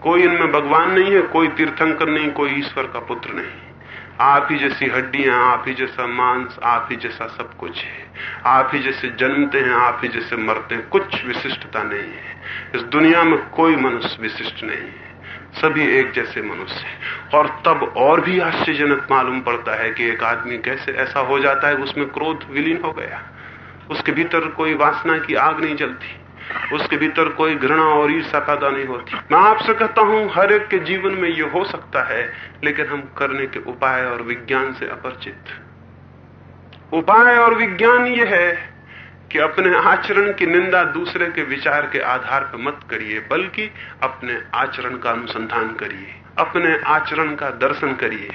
कोई इनमें भगवान नहीं है, कोई तीर्थंकर नहीं, कोई ईश्वर का पुत्र नहीं। आप ही जैसी हड्डियाँ, आप ही जैसा मांस, आप ही जैसा सब कुछ है। आप ही जैसे जन्मते हैं, आप ही जैसे मरते हैं, कुछ विशिष्टता नहीं है। इस दुनिया में कोई मनुष्य विशिष्ट नहीं है। सभी एक जैसे मनुष्य हैं। और तब और भी आश्चर्यजनक मालूम पड़ता है कि एक आदमी कैसे ऐसा हो जाता है, उसमें क्रोध विलीन हो गया। उसके भीतर कोई वासना की आग नहीं जलती। उसके भीतर कोई घृणा और ईर्षा पैदा नहीं होती। मैं आपसे कहता हूँ, हर एक के जीवन में यह हो सकता है, लेकिन हम करने के उपाय और विज्ञान से अपरिचित उपाय और विज्ञान यह है कि अपने आचरण की निंदा दूसरे के विचार के आधार पर मत करिए, बल्कि अपने आचरण का अनुसंधान करिए, अपने आचरण का दर्शन करिए,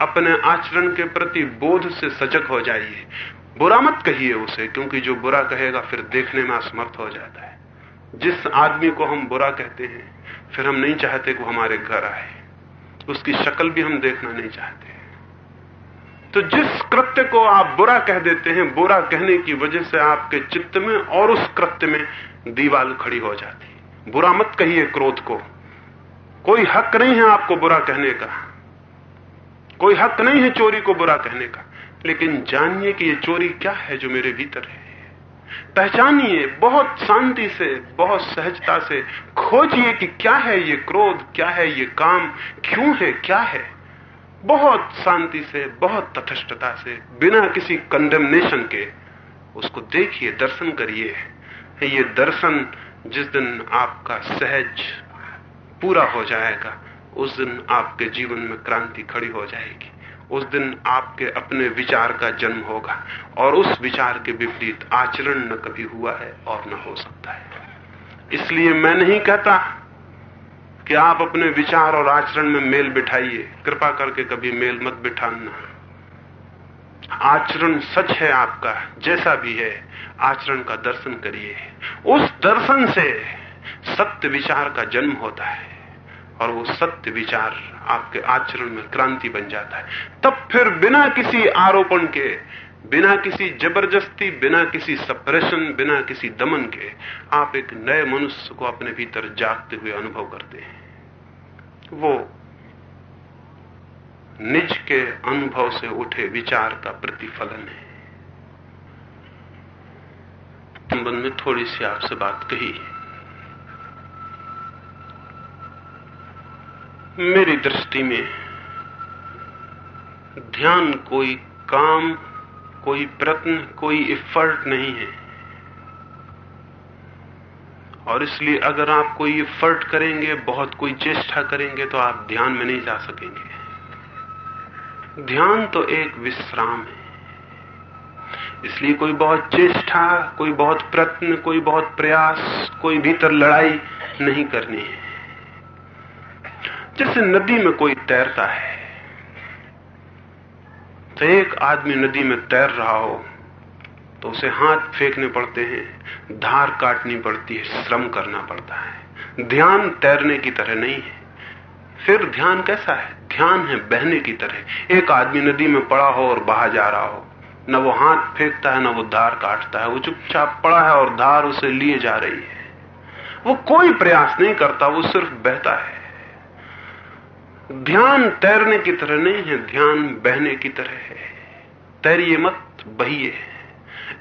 अपने आचरण के प्रति बोध से सजग हो जाइए। बुरा मत कहिए उसे, क्योंकि जो बुरा कहेगा फिर देखने में असमर्थ हो जाता है। जिस आदमी को हम बुरा कहते हैं, फिर हम नहीं चाहते कि हमारे घर आए। उसकी शक्ल भी हम देखना नहीं चाहते। तो जिस कृत्य को आप बुरा कह देते हैं, बुरा कहने की वजह से आपके चित्त में और उस कृत्य में दीवाल खड़ी हो जाती बुरा मत कहिए क्रोध को। कोई हक नहीं है आपको बुरा कहने का। कोई हक नहीं है चोरी को बुरा कहने का। लेकिन जानिए कि ये चोरी क्या है जो मेरे भीतर है। पहचानिए, बहुत शांति से, बहुत सहजता से, खोजिए कि क्या है ये क्रोध, क्या है ये काम, क्यों है, क्या है? बहुत शांति से, बहुत तथस्थता से, बिना किसी कंडेमनेशन के, उसको देखिए, दर्शन करिए। ये दर्शन जिस दिन आपका सहज पूरा हो जाएगा, उस दिन आपके जीवन में क्रांति खड़ी हो जाएगी। उस दिन आपके अपने विचार का जन्म होगा और उस विचार के विपरीत आचरण न कभी हुआ है और न हो सकता है। इसलिए मैं नहीं कहता कि आप अपने विचार और आचरण में मेल बिठाइए। कृपा करके कभी मेल मत बिठाना। आचरण सच है आपका, जैसा भी है, आचरण का दर्शन करिए। उस दर्शन से सत्य विचार का जन्म होता है। और वो सत्य विचार आपके आचरण में क्रांति बन जाता है। तब फिर बिना किसी आरोपण के, बिना किसी ज़बरदस्ती, बिना किसी सप्रेशन, बिना किसी दमन के आप एक नए मनुष्य को अपने भीतर जागते हुए अनुभव करते हैं। वो निज के अनुभव से उठे विचार का प्रतिफलन है। संबंध में थोड़ी सी आपसे बात कही। मेरी दृष्टि में ध्यान कोई काम, कोई प्रत्न, कोई इफर्ट नहीं है। और इसलिए अगर आप कोई इफर्ट करेंगे, बहुत कोई चेष्टा करेंगे तो आप ध्यान में नहीं जा सकेंगे। ध्यान तो एक विश्राम है। इसलिए कोई बहुत चेष्टा, कोई बहुत प्रत्न, कोई बहुत प्रयास, कोई भीतर लड़ाई नहीं करनी है। जैसे नदी में कोई तैरता है तो एक आदमी नदी में तैर रहा हो तो उसे हाथ फेंकने पड़ते हैं, धार काटनी पड़ती है, श्रम करना पड़ता है। ध्यान तैरने की तरह नहीं है। फिर ध्यान कैसा है? ध्यान है बहने की तरह। एक आदमी नदी में पड़ा हो और बहा जा रहा हो, न वो हाथ फेंकता है, न वो धार काटता है। वो चुपचाप पड़ा है और धार उसे लिए जा रही है। वो कोई प्रयास नहीं करता, वो सिर्फ़ बहता है। ध्यान तैरने की तरह नहीं है, ध्यान बहने की तरह है। तैरिए मत, बहिए।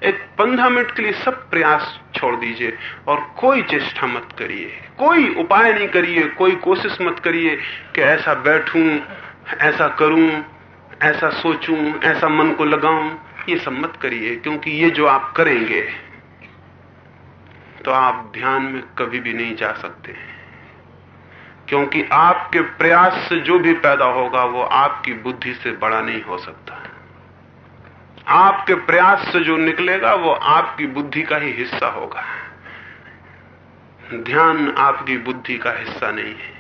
एक पंद्रह मिनट के लिए सब प्रयास छोड़ दीजिए और कोई चेष्टा मत करिए। कोई उपाय नहीं करिए, कोई कोशिश मत करिए कि ऐसा बैठूं, ऐसा करूँ, ऐसा सोचूं, ऐसा मन को लगाऊँ। ये सब मत करिए, क्योंकि ये जो आप करेंगे तो आप ध्यान में कभी भी नहीं जा सकते। हैं क्योंकि आपके प्रयास से जो भी पैदा होगा, वो आपकी बुद्धि से बड़ा नहीं हो सकता। आपके प्रयास से जो निकलेगा, वो आपकी बुद्धि का ही हिस्सा होगा। ध्यान आपकी बुद्धि का हिस्सा नहीं है।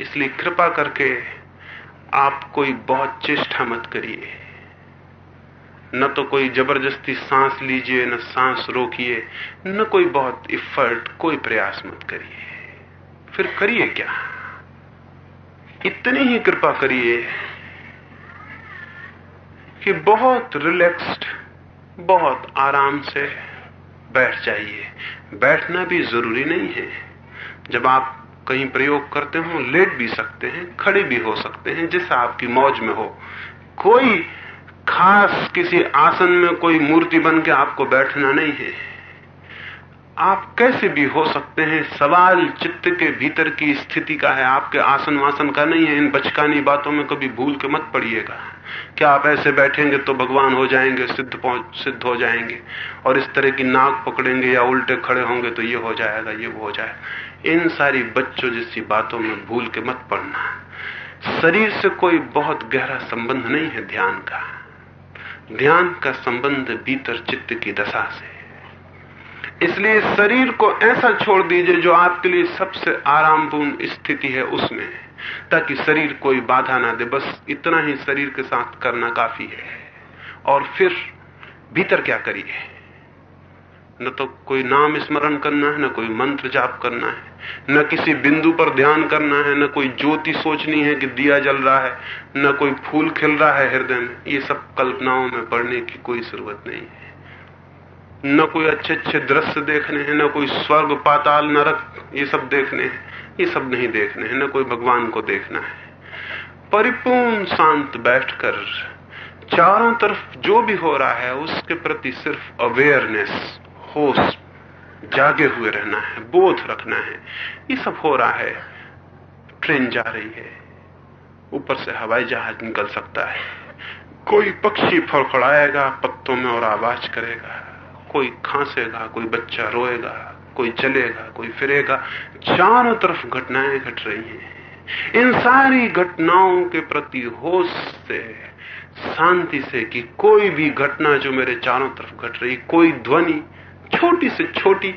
इसलिए कृपा करके आप कोई बहुत चेष्टा मत करिए। न तो कोई ज़बरदस्ती सांस लीजिए, न सांस रोकिए, न कोई बहुत इफर्ट कोई प्रयास मत करिए। फिर करिए क्या? इतनी ही कृपा करिए कि बहुत रिलैक्स्ड बहुत आराम से बैठ जाइए। बैठना भी ज़रूरी नहीं है। जब आप कहीं प्रयोग करते हो, लेट भी सकते हैं, खड़े भी हो सकते हैं, जैसा आपकी मौज में हो। कोई खास किसी आसन में कोई मूर्ति बन के आपको बैठना नहीं है। आप कैसे भी हो सकते हैं। सवाल चित्त के भीतर की स्थिति का है। आपके आसन वासन का नहीं है। इन बचकानी बातों में कभी भूल के मत पड़िएगा। क्या आप ऐसे बैठेंगे तो भगवान हो जाएँगे, सिद्ध सिद्ध हो जाएँगे। और इस तरह की नाक पकड़ेंगे या उल्टे खड़े होंगे तो ये हो जाएगा, ये वो हो जाएगा। इन सारी बच्चों जैसी बातों में भूल के मत पड़ना। शरीर से कोई बहुत गहरा संबंध नहीं है ध्यान का। ध्यान का संबंध भीतर चित्त की दशा से। इसलिए शरीर को ऐसा छोड़ दीजिए जो आपके लिए सबसे आरामपूर्ण स्थिति है उसमें ताकि शरीर कोई बाधा ना दे। बस इतना ही शरीर के साथ करना काफ़ी है। और फिर भीतर क्या करिए? न तो कोई नाम स्मरण करना है, न कोई मंत्र जाप करना है, न किसी बिंदु पर ध्यान करना है, न कोई ज्योति सोचनी है कि दिया जल रहा है, न कोई फूल खिल रहा है हृदय में। ये सब कल्पनाओं में पढ़ने की कोई ज़रूरत नहीं है। न कोई अच्छे अच्छे दृश्य देखने हैं, न कोई स्वर्ग पाताल, नरक, ये सब देखने हैं। ये सब नहीं देखने हैं, न कोई भगवान को देखना है। परिपूर्ण शांत बैठकर चारों तरफ़ जो भी हो रहा है, उसके प्रति सिर्फ़ अवेयरनेस होश जागे हुए रहना है, बोध रखना है। ये सब हो रहा है, ट्रेन जा रही है। ऊपर से हवाई जहाज़ निकल सकता है। कोई पक्षी फड़फड़ाएगा, पत्तों में और आवाज़ करेगा। कोई खांसेगा, कोई बच्चा रोएगा, कोई चलेगा कोई फिरेगा, चारों तरफ़ घटनाएँ घट रही हैं। इन सारी घटनाओं के प्रति होश से, शांति से कि कोई भी घटना जो मेरे चारों तरफ़ घट रही, कोई ध्वनि छोटी से छोटी,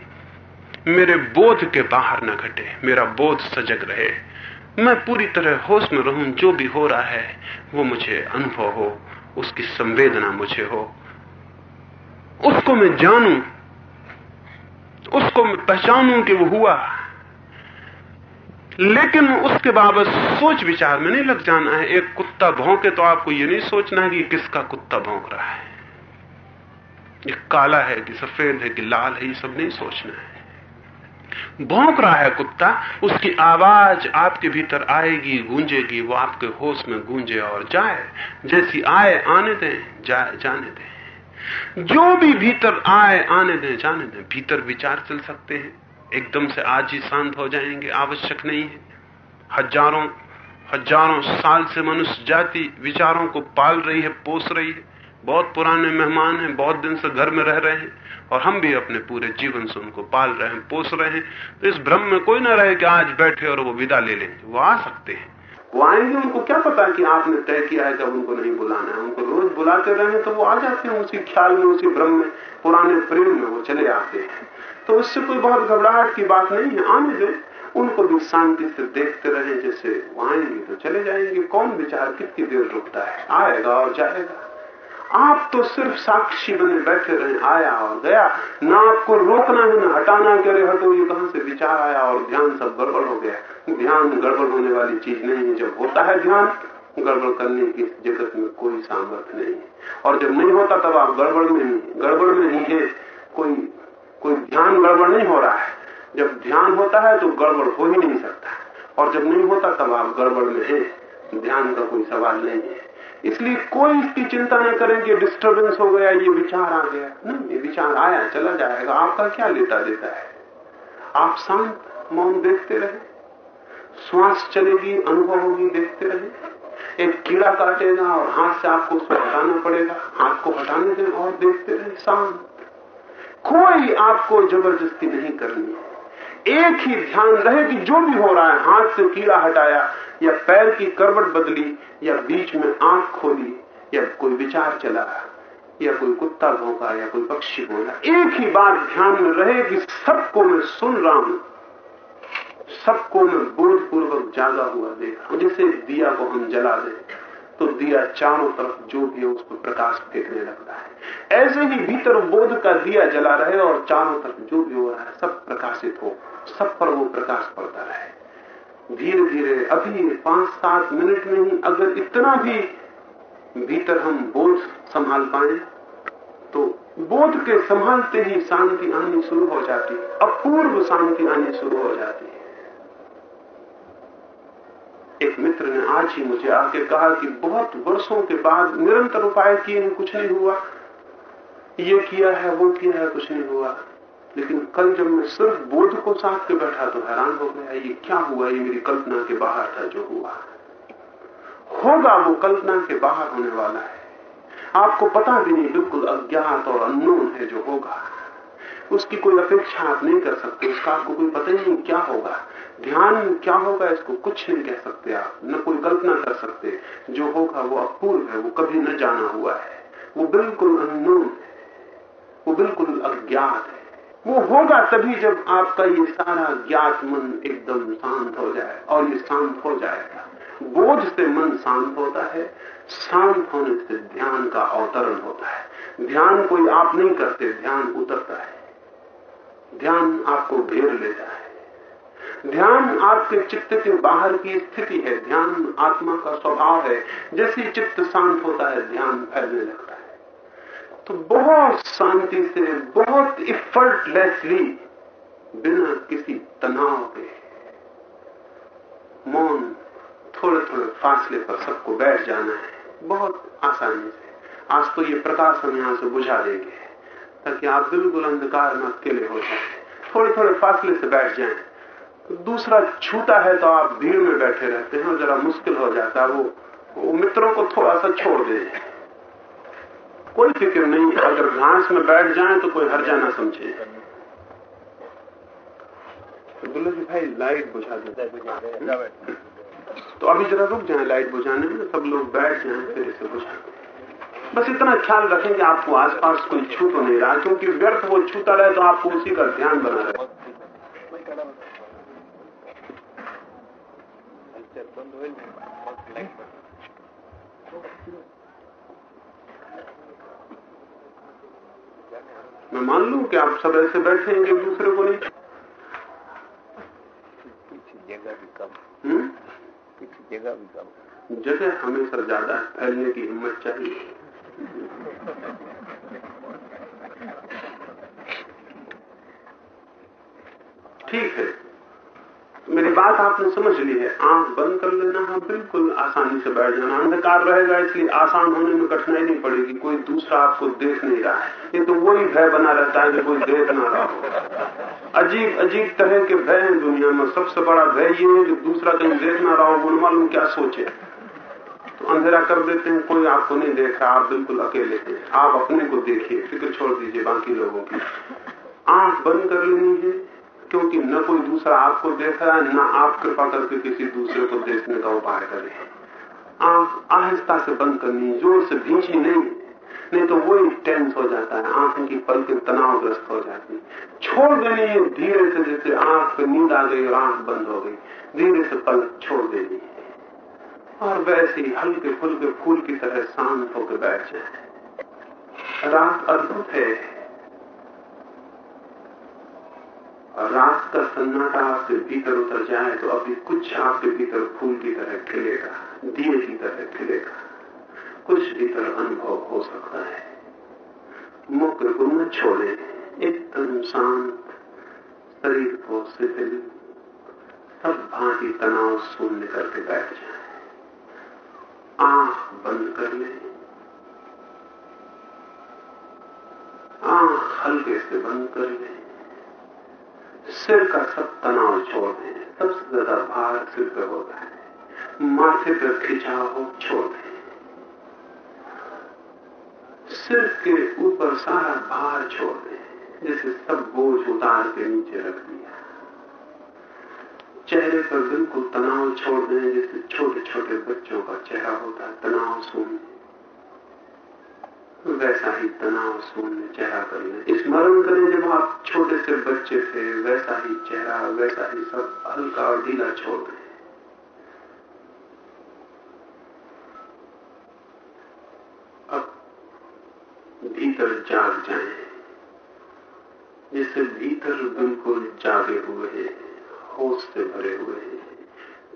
मेरे बोध के बाहर न घटे, मेरा बोध सजग रहे। मैं पूरी तरह होश में रहूँ, जो भी हो रहा है, वो मुझे अनुभव हो, उसकी संवेदना मुझे हो। उसको मैं जानूं, उसको मैं पहचानूं कि वो हुआ। लेकिन उसके बाबत सोच विचार में नहीं लग जाना है। एक कुत्ता भौंके तो आपको ये नहीं सोचना है कि किसका कुत्ता भौंक रहा है। ये काला है कि सफ़ेद है कि लाल है, ये सब नहीं सोचना है। भौंक रहा है कुत्ता, उसकी आवाज़ आपके भीतर आएगी, गूंजेगी, वो आपके होश में गूंजे और जाए। जैसी आए, आने दें जाए जाने दें। जो भी भीतर आए, आने दें, जाने दें, भीतर विचार चल सकते हैं। एकदम से आज ही शांत हो जाएँगे, आवश्यक नहीं है। हज़ारों हज़ारों साल से मनुष्य जाति विचारों को पाल रही है, पोस रही है। बहुत पुराने मेहमान हैं, बहुत दिन से घर में रह रहे हैं, और हम भी अपने पूरे जीवन से उनको पाल रहे हैं, पोस रहे हैं। तो इस भ्रम में कोई ना रहे कि आज बैठे और वो विदा ले लेंगे वो आ सकते हैं। वो आएँगे उनको क्या पता कि आपने तय किया है जब उनको नहीं बुलाना है? उनको रोज बुलाते रहे तो वो आ जाते हैं उसी ख्याल में, उसी भ्रम में, पुराने प्रेम में वो चले आते हैं। तो उससे कोई बहुत घबराहट की बात नहीं है, आने दे। उनको भी शांति से देखते रहे, जैसे वो आएँगे तो चले जाएँगे। कौन विचार कितनी देर रुकता है? आएगा और जाएगा। आप तो सिर्फ़ साक्षी बने बैठे रहे, आया और गया। ना आपको रोकना है, ना हटाना करे हटो, ये कहाँ से विचार आया और ध्यान सब गड़बड़ हो गया। ध्यान गड़बड़ होने वाली चीज़ नहीं है, जब होता है ध्यान, गड़बड़ करने की जगत में कोई सामर्थ्य नहीं है। और जब नहीं होता, तब आप गड़बड़ में नहीं गड़बड़ में नहीं है। कोई कोई ध्यान गड़बड़ नहीं हो रहा है। जब ध्यान होता है तो गड़बड़ हो ही नहीं सकता। और जब नहीं होता, तब आप गड़बड़ में है। ध्यान का कोई सवाल नहीं है। इसलिए कोई इसकी चिंता न करें कि डिस्टरबेंस हो गया, ये विचार आ गया। नहीं, ये विचार आया, चला जाएगा। आपका क्या लेता देता है? आप शांत मौन देखते रहे। श्वास चलेगी, अनुभव होगी, देखते रहे। एक कीड़ा काटेगा और हाथ से आपको उसको हटाना पड़ेगा। हाथ को हटाने दें और देखते रहे, शांत। कोई आपको ज़बरदस्ती नहीं करनी एक ही ध्यान रहे कि जो भी हो रहा है, हाथ से कीड़ा हटाया, या पैर की करवट बदली, या बीच में आँख खोली, या कोई विचार चला, या कोई कुत्ता भौंका, या कोई पक्षी बोला, एक ही बात ध्यान में रहे कि सबको मैं सुन रहा हूँ। सबको मैं बोधपूर्वक जागा हुआ देखा जैसे दिया को हम जला दें। तो दिया, चारों तरफ़ जो भी है उस पर प्रकाश फेंकने लगता है। ऐसे ही भीतर बोध का दिया जला रहे और चारों तरफ़ जो भी हो रहा है, सब प्रकाशित हो, सब पर वो प्रकाश पड़ता रहे। धीरे धीरे अभी पाँच सात मिनट में ही अगर इतना भी भीतर हम बोध संभाल पाए तो बोध के संभालते ही शांति आनी शुरू हो जाती, अपूर्व शांति आनी शुरू हो जाती। एक मित्र ने आज ही मुझे आके कहा कि बहुत वर्षों के बाद निरंतर उपाय किए कुछ नहीं हुआ। ये किया है, वो किया है, कुछ नहीं हुआ। लेकिन कल जब मैं सिर्फ़ बोध को साथ के बैठा तो हैरान हो गया, ये क्या हुआ? ये मेरी कल्पना के बाहर था, जो हुआ। होगा वो कल्पना के बाहर होने वाला है। आपको पता भी नहीं, बिल्कुल अज्ञात और अननोन है जो होगा। उसकी कोई अपेक्षा आप नहीं कर सकते, उसका आपको कोई पता नहीं क्या होगा। ध्यान क्या होगा इसको? कुछ नहीं कह सकते आप, न कोई कल्पना कर सकते। जो होगा वो अपूर्व है, वो कभी न जाना हुआ है। वो बिल्कुल अननोन है, वो बिल्कुल अज्ञात है। वो होगा तभी जब आपका ये सारा ज्ञात मन एकदम शांत हो जाए, और ये शांत हो जाएगा। बोझ से मन शांत होता है, शांत होने से ध्यान का अवतरण होता है। ध्यान कोई आप नहीं करते, ध्यान उतरता है। ध्यान आपको घेर लेता है। ध्यान आपके चित्त के बाहर की स्थिति है। ध्यान आत्मा का स्वभाव है। जैसे चित्त शांत होता है, ध्यान फैलने लगता है। तो बहुत शांति से, बहुत इफर्टलेसली बिना किसी तनाव के मौन थोड़े थोड़े फासले पर सबको बैठ जाना है। बहुत आसानी से। आज तो ये प्रकाश हम यहाँ से बुझा देंगे, ताकि आप बिल्कुल अंधकार में अकेले हो जाए। थोड़े थोड़े फासले से बैठ जाएँ। दूसरा छूता है तो आप भीड़ में बैठे रहते हैं जरा मुश्किल हो जाता है। वो, वो मित्रों को थोड़ा सा छोड़ दे। कोई फ़िक्र नहीं अगर घास में बैठ जाए तो कोई हर जाना समझे। तो बोले जी भाई लाइट बुझा दे। तो अभी जरा रुक जाए लाइट बुझाने में सब लोग बैठ जाए फिर इसे बुझा बस इतना ख्याल रखें कि आपको आसपास कोई छू तो नहीं रहा क्योंकि व्यर्थ वो छूता रहे तो आपको उसी का ध्यान बना रहे। मैं मान लू कि आप सब ऐसे बैठेंगे एक दूसरे को नहीं? जगह भी कम। हम्म? जगह भी कम। जगह हमेशा ज़्यादा फैलने की हिम्मत चाहिए। ठीक है। मेरी बात आपने समझ ली है। आँख बंद कर लेना हाँ बिल्कुल आसानी से बैठ जाना। अंधकार रहेगा, इसलिए आसान होने में कठिनाई नहीं पड़ेगी। कोई दूसरा आपको देख नहीं रहा है। ये तो वही भय बना रहता है कि कोई देख ना रहा हो। अजीब अजीब तरह के भय हैं दुनिया में। सबसे बड़ा भय ये है कि दूसरा कहीं देख ना रहा हो, वो मालूम क्या सोचे। तो अंधेरा कर देते हैं, कोई आपको नहीं देख रहा, आप बिल्कुल अकेले हैं। आप अपने को देखिए, फ़िक्र छोड़ दीजिए बाकी लोगों की। आँख बंद कर लेनी है। क्योंकि न कोई दूसरा आपको देख रहा है, न आप कृपा करके किसी दूसरे को देखने का उपाय करें। आँख आहिस्ता से बंद करनी, ज़ोर से भींची नहीं नहीं तो वो टेंस हो जाता है, आँख की पल के तनावग्रस्त हो जाती छोड़ देनी है धीरे से जैसे आँख पे नींद आ गई और आँख बंद हो गई। धीरे से पल छोड़ देनी। है और वैसे ही हल्के फुल्के फूल की तरह शांत होकर बैठ जाए। रात अद्भुत है और रात का सन्नाटा आपके भीतर उतर जाए तो अभी कुछ आपके भीतर फूल की तरह खिलेगा, दिए की तरह खिलेगा। कुछ भीतर अनुभव हो सकता है। मुक्र को न छोड़े, एकदम शांत, शरीर को शिथिल, सब भांति तनाव शून्य करके बैठ जाए। आँख बंद कर ले। आँख हल्के से बंद कर ले। सिर का सब तनाव छोड़ दें, सबसे ज़्यादा भार सिर पे होता है। माथे पर खिंचाव छोड़ दें। सिर के ऊपर सारा भार छोड़ दें, जैसे सब बोझ उतार के नीचे रख दिया। चेहरे पर बिल्कुल तनाव छोड़ दें जैसे छोटे छोटे बच्चों का चेहरा होता है, तनाव शून्य वैसा ही तनाव शून्य चेहरा कर लें स्मरण करें जब आप छोटे से बच्चे थे, वैसा ही चेहरा, वैसा ही सब हल्का और ढीला छोड़ दें। अब भीतर जाग जाए जैसे भीतर बिल्कुल जागे हुए हैं, होश से भरे हुए हैं।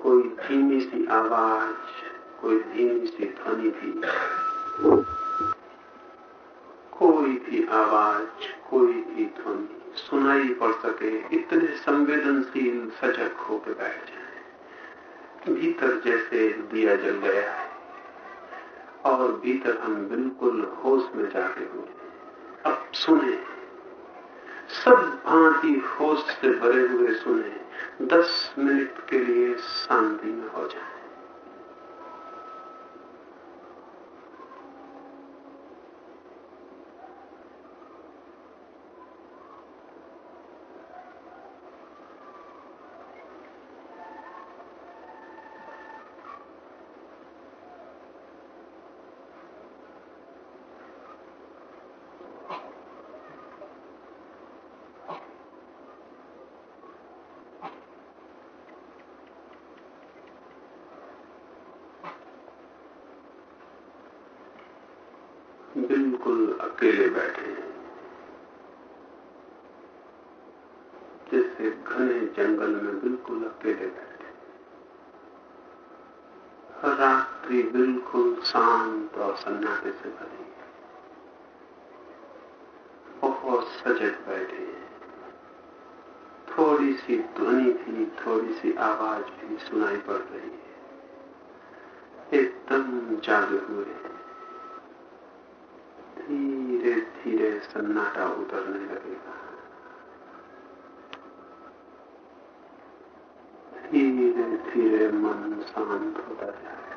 कोई धीमी सी आवाज़, कोई धीमी सी ध्वनि थी। कोई भी आवाज़, कोई भी ध्वनि सुनाई पड़ सके, इतने संवेदनशील सजग होकर बैठ जाए। भीतर जैसे दिया जल गया है, और भीतर हम बिल्कुल होश में जाते हुए अब सुने। सब भांति होश से भरे हुए सुने। दस मिनट के लिए शांति में हो जाए बिल्कुल अकेले बैठे हैं जैसे घने जंगल में बिल्कुल अकेले बैठे रात्रि बिल्कुल सन्नाटे से भरी। है बहुत सजग बैठे थोड़ी सी ध्वनि भी थोड़ी सी आवाज़ भी सुनाई पड़ रही है। एकदम जागे हुए धीरे धीरे सन्नाटा उतरने लगेगा। धीरे धीरे मन शांत होता जाएगा।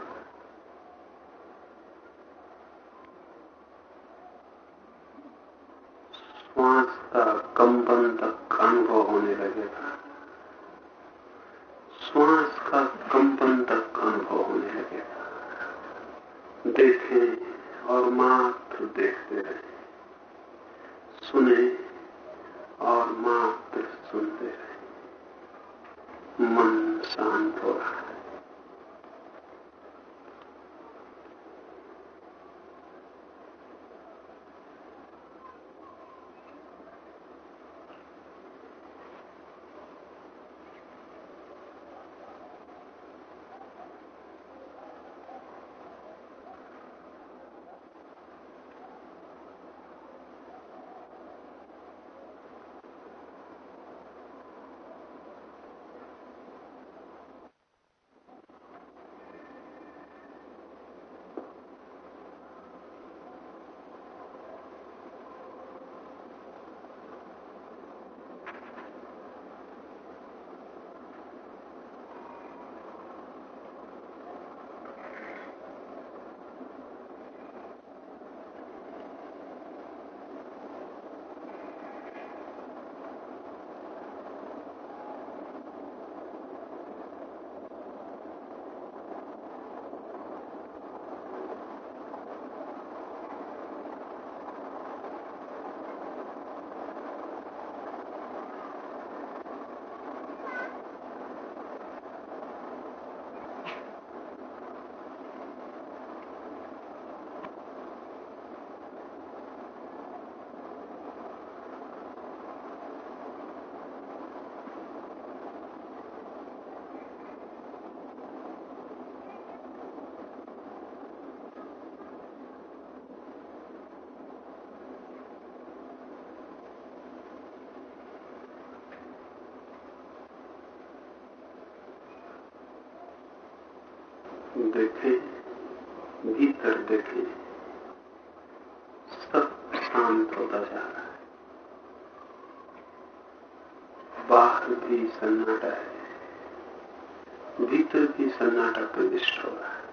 देखें, भीतर देखे, सब शांत होता जा रहा है। बाहर भी सन्नाटा है, भीतर भी सन्नाटा प्रविष्ट हो रहा है।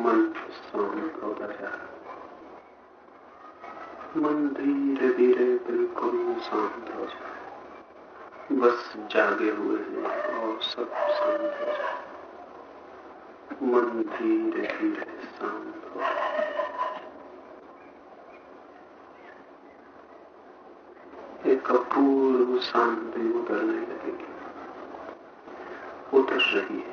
मन शांत जा रहा मन धीरे धीरे बिल्कुल शांत हो जाए बस जागे हुए हैं और सब शांत हो जाए मन धीरे धीरे शांत हो एक अपूर्व शांति उतरने लगेगी। उतर रही है।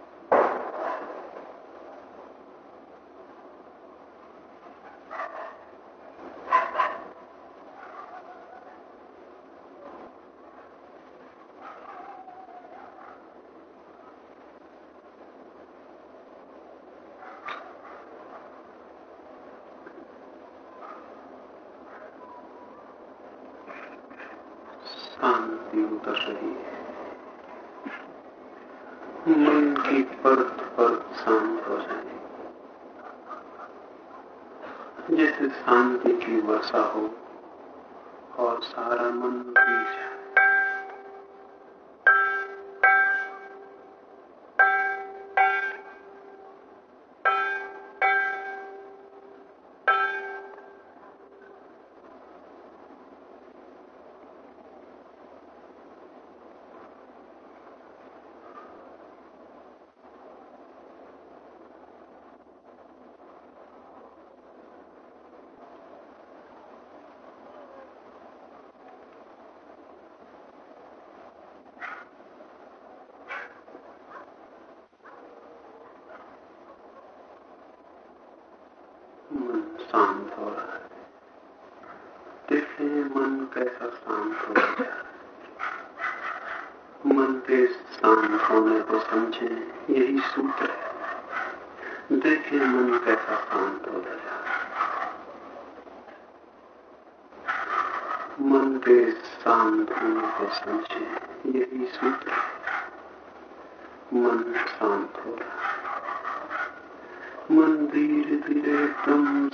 शांति उतर रही है। मन की परत परत शांत हो जाए जैसे शांति की वर्षा हो और सारा मन भीग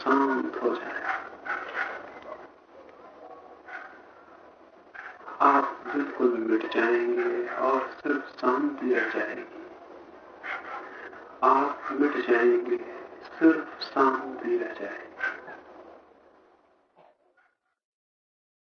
शांत हो जाए आप बिल्कुल मिट जाएँगे और सिर्फ़ शांति रह जाएगी। आप मिट जाएँगे, सिर्फ़ शांति रह जाएगी।